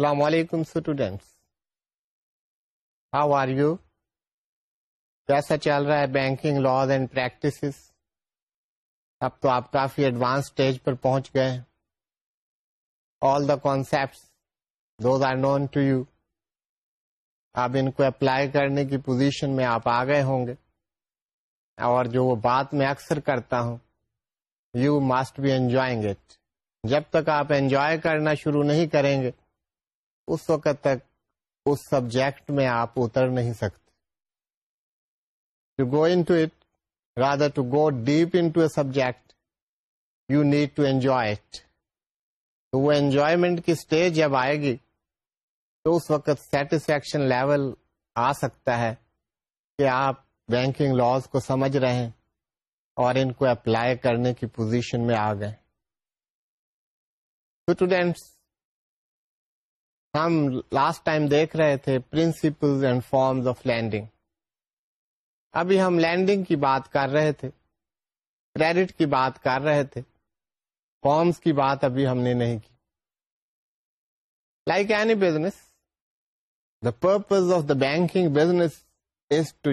السلام علیکم students how are you کیسا چل رہا ہے بینکنگ لاز اینڈ پریکٹس اب تو آپ کافی ایڈوانس اسٹیج پر پہنچ گئے all the concept those are known to you اب ان کو اپلائی کرنے کی پوزیشن میں آپ آ گئے ہوں گے. اور جو وہ بات میں اکثر کرتا ہوں you must be enjoying it جب تک آپ انجوائے کرنا شروع نہیں کریں گے اس وقت تک اس سبجیکٹ میں آپ اتر نہیں سکتے۔ To go into it rather to go deep into a subject you need to enjoy it تو وہ انجوائےمنٹ کی اسٹیج جب آئے گی، تو اس وقت سیٹسفیکشن لیول آ سکتا ہے کہ آپ بینکنگ لاس کو سمجھ رہے ہیں اور ان کو اپلائی کرنے کی پوزیشن میں آ گئے۔ اسٹوڈینٹس ہم لاسٹ ٹائم دیکھ رہے تھے principle and forms of lending ابھی ہم لینڈنگ کی بات کر رہے تھے کریڈٹ کی بات کر رہے تھے فارمس کی بات ابھی ہم نے نہیں کی. Like any business the purpose of the banking business is to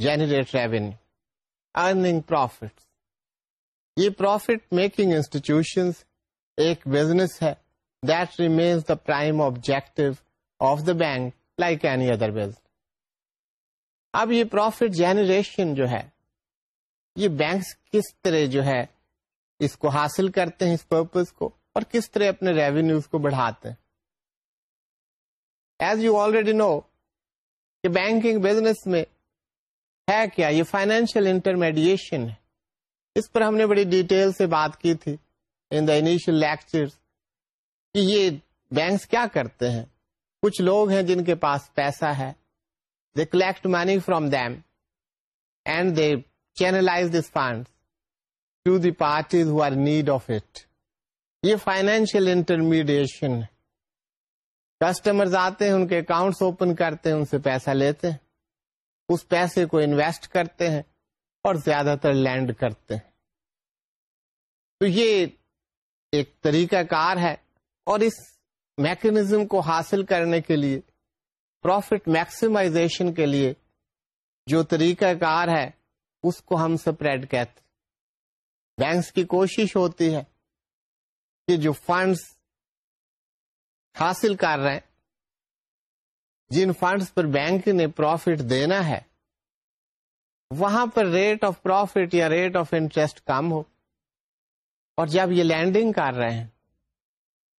generate revenue earning profit یہ پروفٹ میکنگ انسٹیٹیوشنس ایک بزنس ہے۔ That remains the prime objective of the bank like any other business اب یہ profit generation جو ہے، یہ banks کس طرح جو ہے اس کو حاصل کرتے ہیں اس پرپز کو اور کس طرح اپنے ریونیوز کو بڑھاتے ہیں. ایز یو آلریڈی نو کہ بینکنگ بزنس میں ہے کیا، یہ فائنینشیل انٹرمیڈیشن ہے. اس پر ہم نے بڑی ڈیٹیل سے بات کی تھی ان دا انیشل لیکچر کہ یہ بینکس کیا کرتے ہیں؟ کچھ لوگ ہیں جن کے پاس پیسہ ہے۔ They collect money from them and they channelize this fund to the parties who are need of it یہ فائنینشیل انٹرمیڈیشن کسٹمر آتے ہیں، ان کے اکاؤنٹس اوپن کرتے ہیں، ان سے پیسہ لیتے ہیں۔ اس پیسے کو انویسٹ کرتے ہیں اور زیادہ تر لینڈ کرتے ہیں۔ تو یہ ایک طریقہ کار ہے۔ اور اس میکنزم کو حاصل کرنے کے لیے پروفٹ میکسیمائزیشن کے لیے جو طریقہ کار ہے، اس کو ہم سپریڈ کہتے بینکس کی کوشش ہوتی ہے کہ جو فنڈس حاصل کر رہے ہیں، جن فنڈس پر بینک نے پروفٹ دینا ہے، وہاں پر ریٹ آف پروفٹ یا ریٹ آف انٹرسٹ کم ہو۔ اور جب یہ لینڈنگ کر رہے ہیں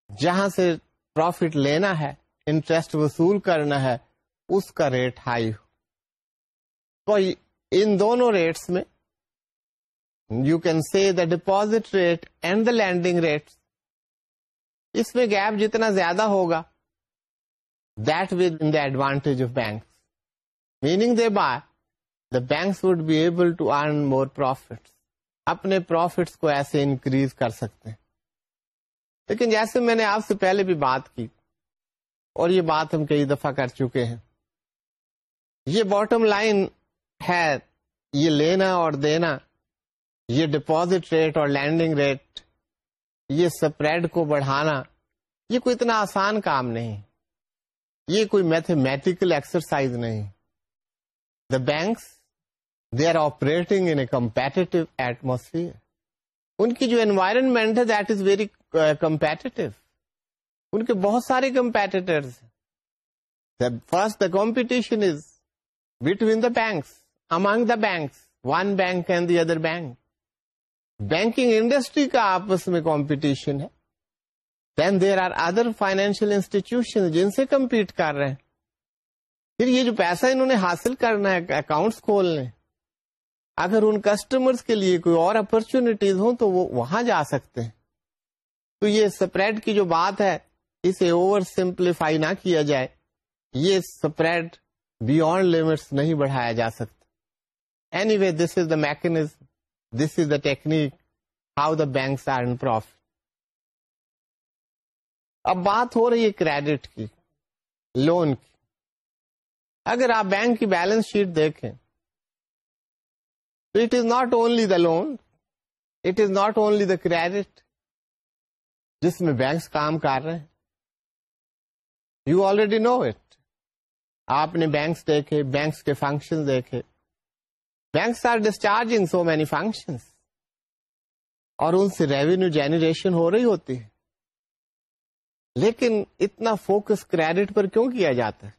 جہاں سے پروفٹ لینا ہے انٹرسٹ وصول کرنا ہے، اس کا ریٹ ہائی ہو۔ تو ان دونوں ریٹس میں you can see the deposit rate and the lending rate اس میں گیپ جتنا زیادہ ہوگا that with in the advantage of bank meaning they but the banks would be able to earn more profit اپنے profits کو ایسے increase کر سکتے ہیں۔ لیکن جیسے میں نے آپ سے پہلے بھی بات کی، اور یہ بات ہم کئی دفعہ کر چکے ہیں۔ یہ باٹم لائن ہے، یہ لینا اور دینا، یہ ڈپوزٹ ریٹ اور لینڈنگ ریٹ یہ سپریڈ کو بڑھانا، یہ کوئی اتنا آسان کام نہیں۔ یہ کوئی میتھمیٹیکل ایکسرسائز نہیں۔ The banks they are operating in competitive atmosphere ان کی جو انوائرمنٹ ہے دیٹ از ویری کمپیٹیو ان کے بہت سارے competitor first the competition is between the banks among the banks one bank and the other bank banking industry کا آپس میں کمپٹیشن ہے. Then there are other financial institution جن سے کمپیٹ کر رہے ہیں. پھر یہ جو پیسہ انہوں نے حاصل کرنا ہے اکاؤنٹس کھولنے. اگر ان کسٹمرز کے لیے کوئی اور اپرچونیٹیز ہوں تو وہ وہاں جا سکتے ہیں. تو یہ سپریڈ کی جو بات ہے، اسے اوور سمپلیفائی نہ کیا جائے۔ یہ سپریڈ بیونڈ لمٹس نہیں بڑھایا جا سکتا۔ Anyway this is the mechanism this is the technique how the banks are in profit اب بات ہو رہی ہے کریڈٹ کی لون کی۔ اگر آپ بینک کی بیلنس شیٹ دیکھیں it is not only the loan it is not only the credit جس میں بینکس کام کر رہے ہیں۔ یو آلریڈی نو اٹ آپ نے بینکس دیکھے، بینکس کے فنکشن دیکھے۔ Banks are discharging so many function اور ان سے ریونیو جنریشن ہو رہی ہوتی ہے۔ لیکن اتنا فوکس کریڈٹ پر کیوں کیا جاتا ہے؟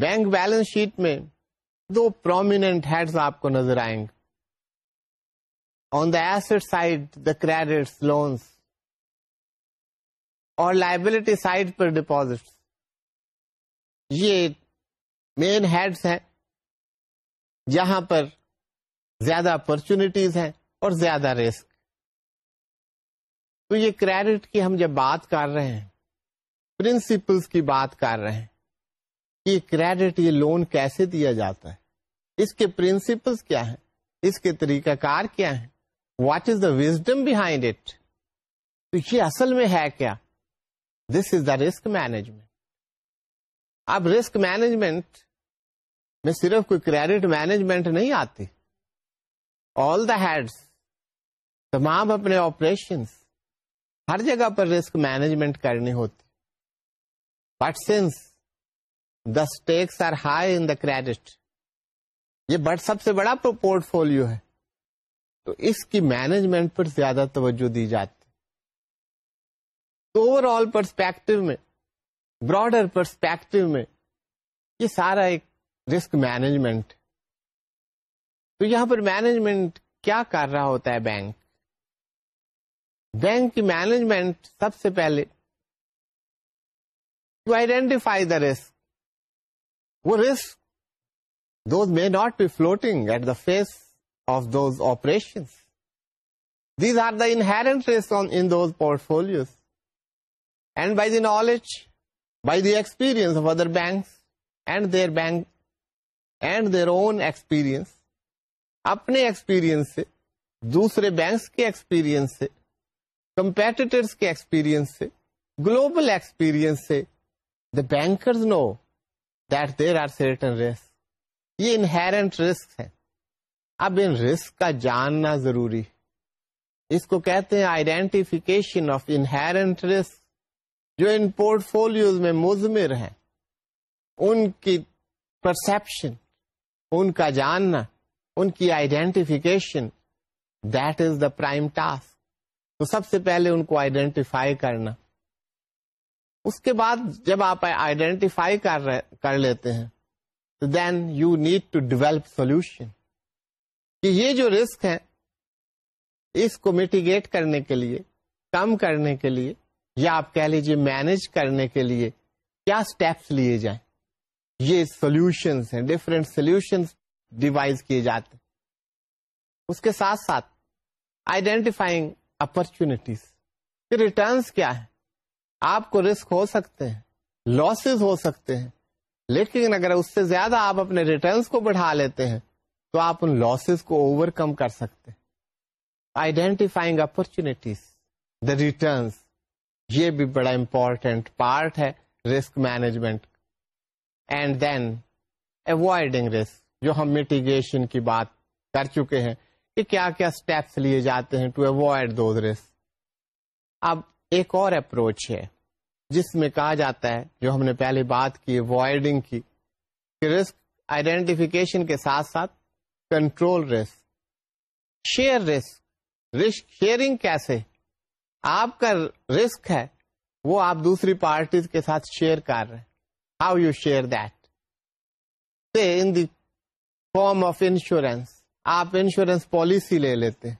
بینک بیلنس شیٹ میں دو پرومیننٹ ہیڈز آپ کو نظر آئیں گے۔ On the asset side the credit loans اور لائبلٹی سائڈ پر ڈپوزٹ یہ مین ہیڈس ہیں جہاں پر زیادہ اپرچونیٹیز ہیں اور زیادہ رسک تو یہ کریڈٹ کی ہم جب بات کر رہے ہیں پرنسپلس کی بات کر رہے ہیں کہ کریڈٹ یہ لون کیسے دیا جاتا ہے؟ اس کے پرنسپلس کیا ہیں؟ اس کے طریقہ کار کیا ہے what is the wisdom behind it? تو یہ اصل میں ہے کیا؟ This is the risk management اب رسک مینجمنٹ میں صرف کوئی کریڈٹ مینجمنٹ نہیں آتی. آل دا ہیڈس تمام اپنے آپریشنس ہر جگہ پر رسک مینجمنٹ کرنی ہوتی. But since the stakes are high in the credit یہ بٹ سب سے بڑا پورٹ فولو ہے. تو اس کی مینجمنٹ پر زیادہ توجہ دی جاتی تو اوور آل پرسپیکٹو میں براڈر پرسپیکٹو میں یہ سارا ایک رسک مینجمنٹ تو یہاں پر مینجمنٹ کیا کر رہا ہوتا ہے بینک بینک کی مینجمنٹ سب سے پہلے ٹو آئیڈینٹیفائی دا رسک وہ risk those may not be floating at the face of those operation these are the inherent risk in those portfolios and by the knowledge by the experience of other banks and their bank and their own experience اپنے experience سے دوسرے banks کے experience سے competitors کے experience سے global experience سے the bankers know that there are certain risk یہ inherent risk ہے اب ان رسک کا جاننا ضروری۔ اس کو کہتے ہیں آئیڈینٹیفیکیشن آف انہرنٹ رسک جو ان پورٹ فولوز میں مزمر ہیں۔ ان کی پرسپشن ان کا جاننا، ان کی identification that is the prime task تو سب سے پہلے ان کو آئیڈینٹیفائی کرنا۔ اس کے بعد جب آپ آئیڈینٹیفائی کر کر لیتے ہیں، تو then you need to develop solution کہ یہ جو رسک ہے، اس کو میٹیگیٹ کرنے کے لیے، کم کرنے کے لیے، یا آپ کہہ لیجیے مینج کرنے کے لیے، کیا اسٹیپس لیے جائیں؟ یہ سولوشنس ہیں ڈفرینٹ سولوشن ڈیوائز کیے جاتے ہیں۔ اس کے ساتھ ساتھ آئیڈینٹیفائنگ اپرچونیٹیز ریٹرنس کیا ہے آپ کو رسک ہو سکتے ہیں لاسز ہو سکتے ہیں، لیکن اگر اس سے زیادہ آپ اپنے ریٹرنس کو بڑھا لیتے ہیں تو آپ ان لاسز کو اوور کم کر سکتے آئیڈینٹیفائنگ اپرچونیٹیز دا ریٹرنس یہ بھی بڑا امپورٹینٹ پارٹ ہے risk management and then avoiding risk جو ہم میٹیگیشن کی بات کر چکے ہیں کہ کیا کیا اسٹیپس لیے جاتے ہیں ٹو اوائڈ دوز رسک اب ایک اور اپروچ ہے، جس میں کہا جاتا ہے، جو ہم نے پہلے بات کی اوائڈنگ کی، کہ رسک آئیڈینٹیفیکیشن کے ساتھ ساتھ control risk, share risk. Risk sharing کیسے؟ آپ کا رسک ہے، وہ آپ دوسری پارٹیز کے ساتھ شیئر کر رہے ہیں. How you share that in the form of insurance آپ انشورنس پالیسی لے لیتے ہیں.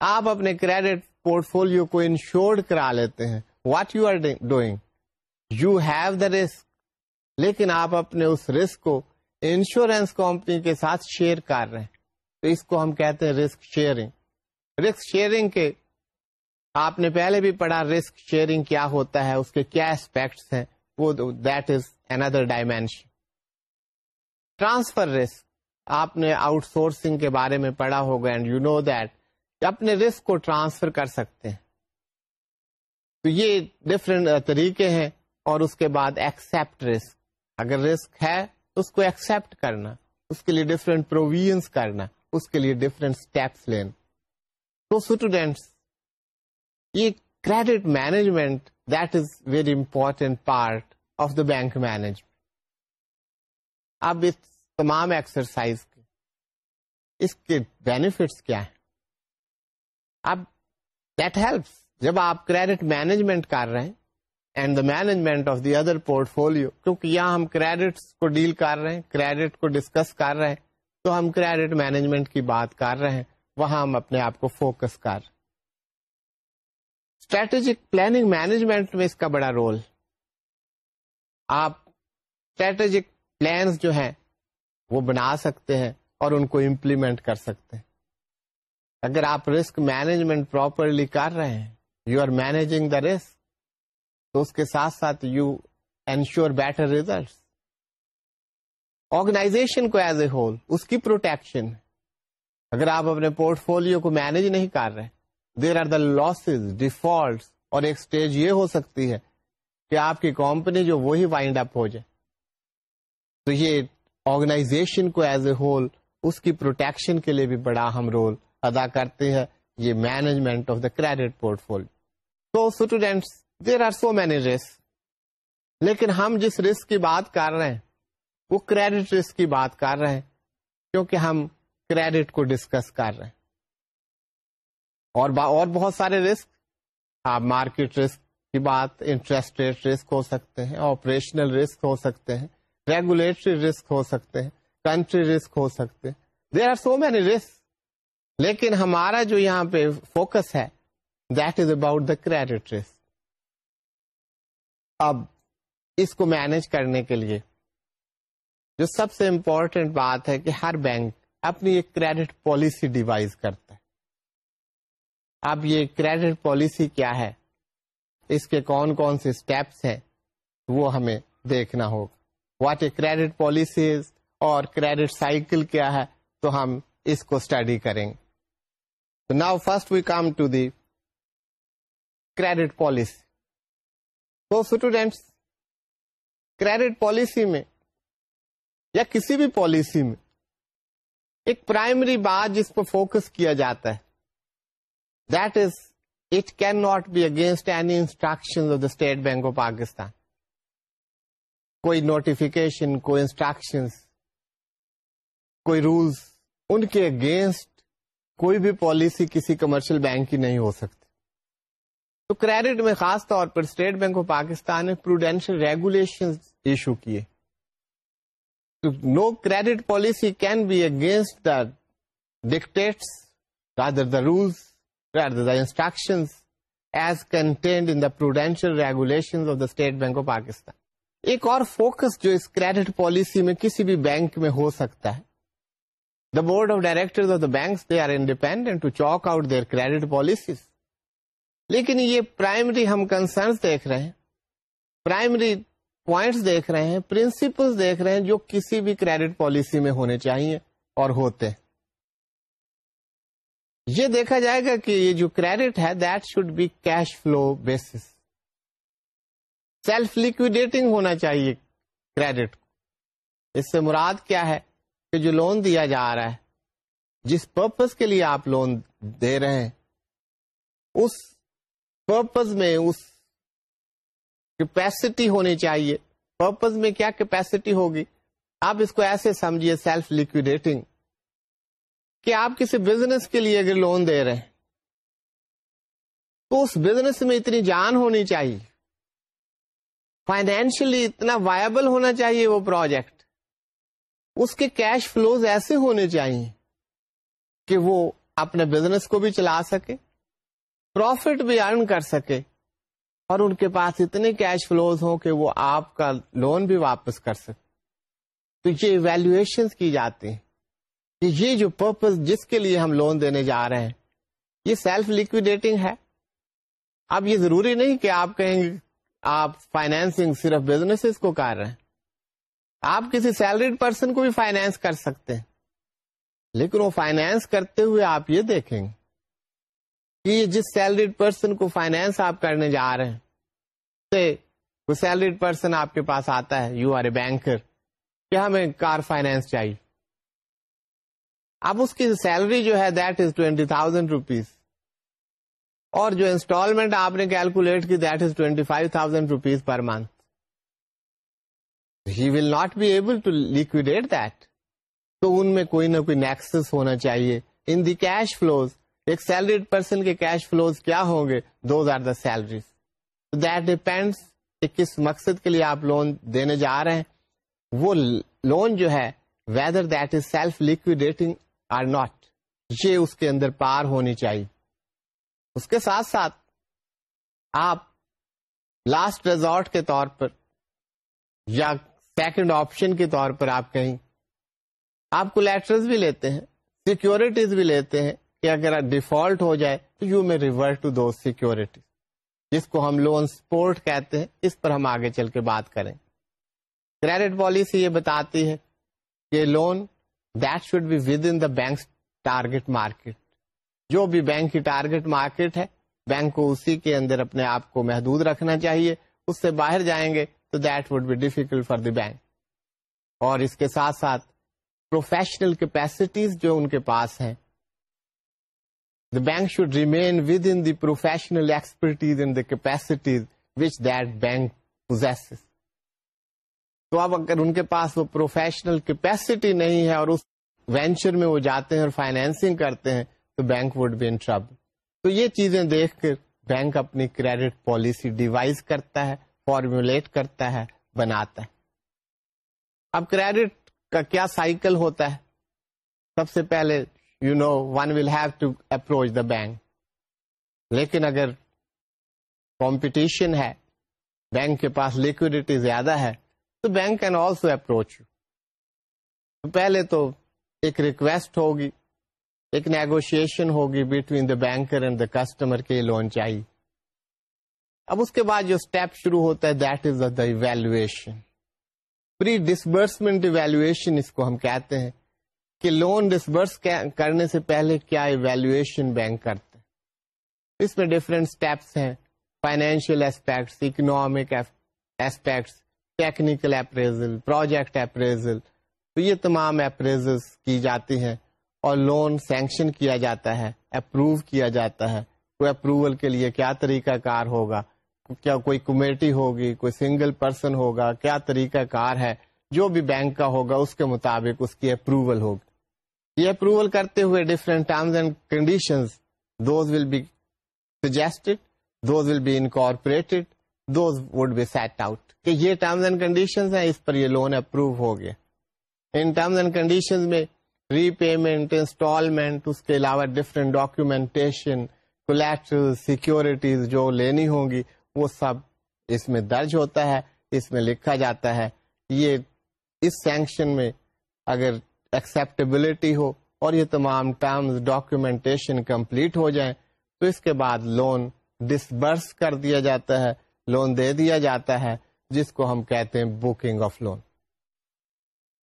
آپ اپنے کریڈٹ پورٹ فولو کو انشورڈ کرا لیتے ہیں. What you are doing you have the risk لیکن آپ اپنے اس رسک کو انشورنس کمپنی کے ساتھ شیئر کر رہے ہیں۔ تو اس کو ہم کہتے ہیں رسک شیئرنگ۔ رسک شیئرنگ کے آپ نے پہلے بھی پڑھا رسک شیئرنگ کیا ہوتا ہے، اس کے کیا اسپیکٹس ہیں، وہ that is another dimension transfer risk آپ نے آؤٹ سورسنگ کے بارے میں پڑھا ہوگا اینڈ یو نو دیٹ اپنے رسک کو ٹرانسفر کر سکتے ہیں۔ تو یہ ڈفرینٹ طریقے ہیں اور اس کے بعد ایکسپٹ رسک اگر رسک ہے اس کو ایکسپٹ کرنا، اس کے لیے ڈفرینٹ پروویژ کرنا، اس کے لیے ڈفرینٹ اسٹیپس لینا۔ تو اسٹوڈینٹس یہ credit management that is very important part of the bank management اب اس تمام ایکسرسائز کے، اس کے بینیفٹس کیا ہیں؟ اب دیٹ ہیلپس جب آپ کریڈٹ مینجمنٹ کر رہے ہیں and the management of the other portfolio کیونکہ یہاں ہم کریڈٹ کو ڈیل کر رہے ہیں کریڈٹ کو ڈسکس کر رہے ہیں، تو ہم کریڈٹ مینجمنٹ کی بات کر رہے ہیں، وہاں ہم اپنے آپ کو فوکس کر رہے اسٹریٹجک پلاننگ مینجمنٹ میں اس کا بڑا رول آپ اسٹریٹجک پلانس جو ہیں، وہ بنا سکتے ہیں اور ان کو امپلیمنٹ کر سکتے ہیں۔ اگر آپ رسک مینجمنٹ پراپرلی کر رہے ہیں you are managing the risk تو اس کے ساتھ ساتھ you insure better result organization کو ایز اے ہول اس کی پروٹیکشن اگر آپ اپنے پورٹ فولو کو مینج نہیں کر رہے there are the losses default اور ایک اسٹیج یہ ہو سکتی ہے کہ آپ کی کمپنی جو وہی وائنڈ اپ ہو جائے. تو یہ آرگنائزیشن کو ایز اے ہول اس کی پروٹیکشن کے لیے بھی بڑا اہم رول ادا کرتے ہیں یہ management of the credit portfolio تو students there are so many risk لیکن ہم جس رسک کی بات کر رہے ہیں، وہ کریڈٹ رسک کی بات کر رہے ہیں، کیونکہ ہم کریڈٹ کو ڈسکس کر رہے ہیں۔ اور با اور بہت سارے رسک، آپ مارکیٹ رسک کی بات انٹرسٹ ریٹ رسک ہو سکتے ہیں آپریشنل رسک ہو سکتے ہیں ریگولیٹری رسک ہو سکتے ہیں کنٹری رسک ہو سکتے ہیں۔ There are so many risk لیکن ہمارا جو یہاں پہ فوکس ہے that is about the credit risk اب اس کو مینج کرنے کے لیے جو سب سے امپورٹینٹ بات ہے کہ ہر بینک اپنی ایک کریڈٹ پالیسی ڈیوائز کرتا ہے۔ اب یہ کریڈٹ پالیسی کیا ہے؟ اس کے کون کون سے اسٹیپس ہیں؟ وہ ہمیں دیکھنا ہوگا۔ واٹ اے کریڈٹ پالیسیز اور کریڈٹ سائیکل کیا ہے؟ تو ہم اس کو اسٹڈی کریں گے۔ Now first we come to the credit policy تو اسٹوڈینٹس کریڈٹ پالیسی میں یا کسی بھی پالیسی میں ایک پرائمری بات جس پہ فوکس کیا جاتا ہے that is it can not be against any instruction of the State Bank of Pakistan کوئی نوٹیفکیشن کوئی انسٹرکشن کوئی رولس ان کے اگینسٹ کوئی بھی پالیسی کسی کمرشل بینک کی نہیں ہو سکتی۔ تو کریڈٹ میں خاص طور پر اسٹیٹ بینک آف پاکستان نے پروڈینشل ریگولیشن ایشو کیے۔ No credit policy can be against the dictates rather the rules rather the instruction as contained in the prudential regulation of the State Bank of Pakistan. ایک اور focus جو اس credit policy میں کسی بھی bank میں ہو سکتا ہے۔ The board of director of the bank they are independent to chalk out their credit policies. لیکن یہ پرائمری ہم کنسرنس دیکھ رہے ہیں پرائمری پوائنٹس دیکھ رہے ہیں پرنسپل دیکھ رہے ہیں جو کسی بھی کریڈٹ پالیسی میں ہونے چاہیے اور ہوتے یہ دیکھا جائے گا کہ یہ جو کریڈٹ ہے that should be cash flow basis self liquidating ہونا چاہیے کریڈٹ اس سے مراد کیا ہے؟ کہ جو لون دیا جا رہا ہے، جس پرپز کے لیے آپ لون دے رہے ہیں، اس پرپز میں اس کیپیسٹی ہونی چاہیے۔ پرپز میں کیا کیپیسٹی ہوگی؟ آپ اس کو ایسے سمجھیے سیلف لکوڈیٹنگ کہ آپ کسی بزنس کے لیے اگر لون دے رہے ہیں، تو اس بزنس میں اتنی جان ہونی چاہیے۔ فائنینشلی اتنا وائبل ہونا چاہیے وہ پروجیکٹ اس کے کیش فلوز ایسے ہونے چاہیے کہ وہ اپنے بزنس کو بھی چلا سکے۔ پروفٹ بھی ارن کر سکے اور ان کے پاس اتنے کیش فلوز ہوں کہ وہ آپ کا لون بھی واپس کر سکے۔ تو یہ ویلویشن کی جاتی ہیں کہ یہ جو پرپز جس کے لیے ہم لون دینے جا رہے ہیں، یہ سیلف لکوڈیٹنگ ہے۔ اب یہ ضروری نہیں کہ آپ کہیں گے آپ فائنینسنگ صرف بزنس کو کر رہے ہیں۔ آپ کسی سیلریڈ پرسن کو بھی فائنینس کر سکتے ہیں۔ لیکن وہ فائنینس کرتے ہوئے آپ یہ دیکھیں گے۔ کہ جس سیلریڈ پرسن کو فائنینس آپ کرنے جا رہے ہیں کوئی سیلریڈ پرسن آپ کے پاس آتا ہے یو آر اے بینکر کہ ہمیں کار فائنینس چاہیے۔ اب اس کی سیلری جو ہے that is twenty thousand rupees اور جو انسٹالمنٹ آپ نے کیلکولیٹ کی that is twenty five thousand rupees per month he will not be able to liquidate that تو ان میں کوئی نہ کوئی نیکسس ہونا چاہیے۔ ان دی کیش فلوز ایک سیلریڈ پرسن کے کیش فلوز کیا ہوں گے؟ Those are the salaries that depends کہ کس مقصد کے لیے آپ لون دینے جا رہے ہیں. وہ لون جو ہے whether that is self liquidating or not یہ اس کے اندر پار ہونی چاہیے. اس کے ساتھ ساتھ آپ لاسٹ ریزورٹ کے طور پر یا سیکنڈ آپشن کے طور پر آپ کہیں، آپ کو لیٹرز بھی لیتے ہیں سیکورٹیز بھی لیتے ہیں کہ اگر ڈیفالٹ ہو جائے تو یو میں ریورٹ ٹو دو سیکورٹی جس کو ہم لون سپورٹ کہتے ہیں، اس پر ہم آگے چل کے بات کریں۔ کریڈٹ پالیسی یہ بتاتی ہے کہ loan that should be with in the bank target market جو بھی بینک کی ٹارگیٹ مارکیٹ ہے بینک کو اسی کے اندر اپنے آپ کو محدود رکھنا چاہیے۔ اس سے باہر جائیں گے تو that would be difficult for the bank اور اس کے ساتھ ساتھ پروفیشنل کیپیسٹیز جو ان کے پاس ہیں the bank should remain with in the professional expertise in the capacities which that bank possesses تو اب اگر ان کے پاس وہ پروفیشنل کیپیسٹی نہیں ہے اور اس وینچر میں وہ جاتے ہیں اور فائنینسنگ کرتے ہیں، تو bank would be in trouble تو یہ چیزیں دیکھ کر بینک اپنی کریڈٹ پالیسی ڈیوائز کرتا ہے فارمولیٹ کرتا ہے، بناتا ہے۔ اب کریڈٹ کا کیا سائیکل ہوتا ہے؟ سب سے پہلے you know one will have to approach the bank لیکن اگر کمپٹیشن ہے بینک کے پاس لکوڈیٹی زیادہ ہے تو bank can also approach you پہلے تو ایک ریکویسٹ ہوگی ایک نیگوشیشن ہوگی between the banker and the customer کے لون چاہیے اب اس کے بعد جو اسٹیپ شروع ہوتا ہے that is the evaluation pre disbursement evaluation اس کو ہم کہتے ہیں کہ لون ڈسبرس کرنے سے پہلے کیا ایویلویشن بینک کرتے ہیں اس میں ڈفرینٹ اسٹیپس ہیں financial aspects economic aspects technical appraisal project appraisal تو یہ تمام اپریزل کی جاتی ہیں اور لون سینکشن کیا جاتا ہے اپروو کیا جاتا ہے۔ کوئی اپروول کے لیے کیا طریقہ کار ہوگا؟ کیا کوئی کمیٹی ہوگی؟ کوئی سنگل پرسن ہوگا؟ کیا طریقہ کار ہے؟ جو بھی بینک کا ہوگا، اس کے مطابق اس کی اپروول ہوگی۔ یہ اپروول کرتے ہوئے different terms and condition those will be suggested those will be incorporated those would be set out کہ یہ ٹرمز اینڈ کنڈیشن ہیں، اس پر یہ لون اپروو ہو گیا۔ ان ٹرمز اینڈ کنڈیشن میں ری پیمنٹ انسٹالمنٹ اس کے علاوہ ڈفرینٹ ڈاکومینٹیشن کولیکٹر سیکورٹیز جو لینی ہوں گی، وہ سب اس میں درج ہوتا ہے، اس میں لکھا جاتا ہے۔ یہ اس سینکشن میں اگر ایکسپٹیبلٹی ہو اور یہ تمام ٹرمز ڈاکومینٹیشن کمپلیٹ ہو جائیں، تو اس کے بعد لون ڈسبرس کر دیا جاتا ہے لون دے دیا جاتا ہے، جس کو ہم کہتے ہیں بکنگ آف لون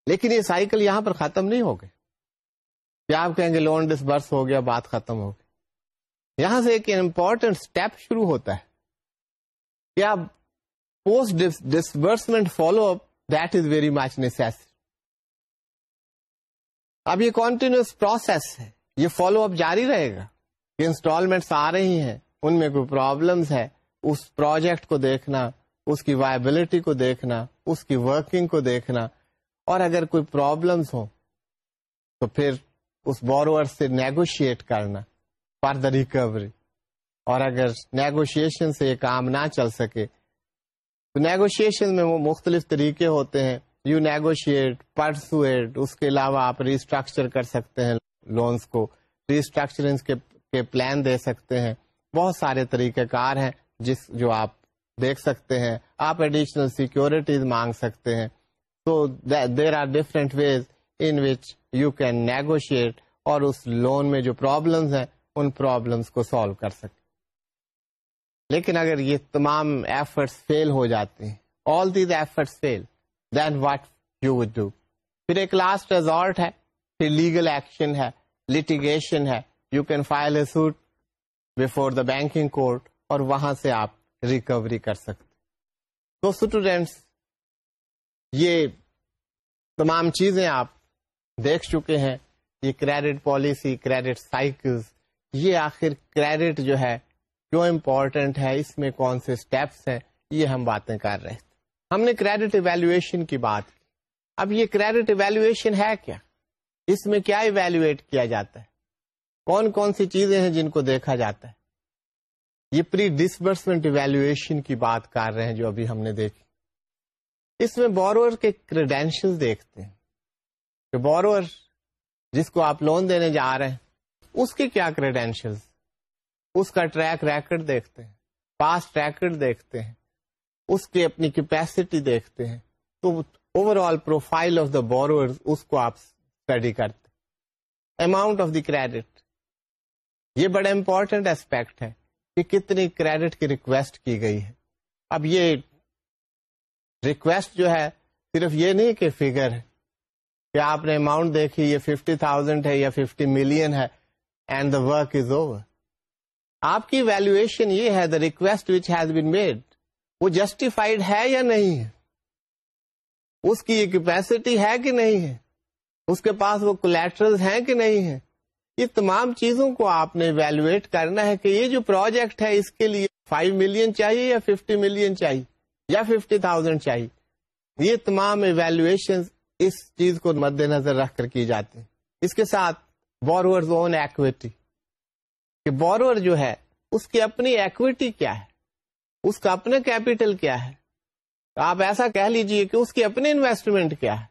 لیکن یہ سائیکل یہاں پر ختم نہیں ہو گئے کیا آپ کہیں گے لون ڈسبرس ہو گیا، بات ختم ہو گئی۔ یہاں سے ایک امپورٹنٹ اسٹیپ شروع ہوتا ہے۔ کیا post disbursement follow up that is very much necessary اب یہ کنٹینیوس پروسیس ہے۔ یہ فالو اپ جاری رہے گا۔ کہ انسٹالمنٹس آ رہی ہیں۔ ان میں کوئی پرابلمس ہے۔ اس پروجیکٹ کو دیکھنا، اس کی وائبلٹی کو دیکھنا، اس کی ورکنگ کو دیکھنا۔ اور اگر کوئی پرابلمس ہو تو پھر اس بورور سے نیگوشیٹ کرنا فار دا ریکوری اور اگر نیگوشیشن سے یہ کام نہ چل سکے، تو نیگوشیشن میں وہ مختلف طریقے ہوتے ہیں۔ یو نیگوشیٹ پرسویٹ اس کے علاوہ آپ ریسٹرکچر کر سکتے ہیں لونس کو ریسٹرکچر کے پلان دے سکتے ہیں بہت سارے طریقہ کار ہیں جس جو آپ دیکھ سکتے ہیں آپ ایڈیشنل سیکورٹیز مانگ سکتے ہیں تو there are different ways in which you can negotiate اور اس لون میں جو پرابلمس ہیں، ان پرابلمس کو سالو کر سکتے لیکن اگر یہ تمام ایفرٹس فیل ہو جاتے ہیں all these efforts fail then what you would do پھر ایک لاسٹ ریزالٹ ہے، پھر لیگل ایکشن ہے لٹیگیشن ہے۔ You can file a suit before the banking court اور وہاں سے آپ ریکوری کر سکتے تو اسٹوڈینٹس یہ تمام چیزیں آپ دیکھ چکے ہیں۔ یہ کریڈٹ پالیسی کریڈٹ سائیکل یہ آخر کریڈٹ جو ہے، کیوں امپورٹنٹ ہے، اس میں کون سے اسٹیپس ہیں، یہ ہم باتیں کر رہے تھے۔ ہم نے کریڈٹ ایویلویشن کی بات کی۔ اب یہ کریڈٹ ایویلویشن ہے کیا؟ اس میں کیا ایویلویٹ کیا جاتا ہے؟ کون کون سی چیزیں ہیں جن کو دیکھا جاتا ہے؟ یہ پری ڈسبرسمنٹ ایویلویشن کی بات کر رہے ہیں جو ابھی ہم نے دیکھی۔ اس میں بورور کے کریڈینشیل دیکھتے ہیں۔ کہ بورور جس کو آپ لون دینے جا رہے ہیں، اس کے کیا کریڈینشیل اس کا ٹریک ریکڈ دیکھتے ہیں۔ پاس ریکڈ دیکھتے ہیں۔ اس کی اپنی کیپیسٹی دیکھتے ہیں، تو overall profile of the borrower اس کو آپ اسٹڈی کرتے اماؤنٹ آف دی کریڈٹ یہ بڑا امپورٹنٹ اسپیکٹ ہے کہ کتنی کریڈٹ کی ریکویسٹ کی گئی ہے۔ اب یہ ریکویسٹ جو ہے، صرف یہ نہیں کہ فگر ہے کہ آپ نے اماؤنٹ دیکھی، یہ ففٹی تھاؤزینڈ ہے یا ففٹی ملین ہے and the work is over آپ کی ویلویشن یہ ہے the request which has been made وہ جسٹیفائڈ ہے یا نہیں ہے؟ اس کی یہ کیپیسٹی ہے کہ نہیں ہے؟ اس کے پاس وہ کولیٹرل ہیں کہ نہیں ہے یہ تمام چیزوں کو آپ نے ویلویٹ کرنا ہے کہ یہ جو پروجیکٹ ہے، اس کے لیے فائیو ملین چاہیے یا ففٹی ملین چاہیے یا ففٹی تھاؤزینڈ چاہیے؟ یہ تمام ایویلویشن اس چیز کو مد نظر رکھ کر کی جاتی ہیں۔ اس کے ساتھ بورور اون ایکویٹی کہ بورور جو ہے، اس کی اپنی ایکویٹی کیا ہے؟ اس کا اپنا کیپیٹل کیا ہے؟ آپ ایسا کہہ لیجیے کہ اس کی اپنی انویسٹمنٹ کیا ہے؟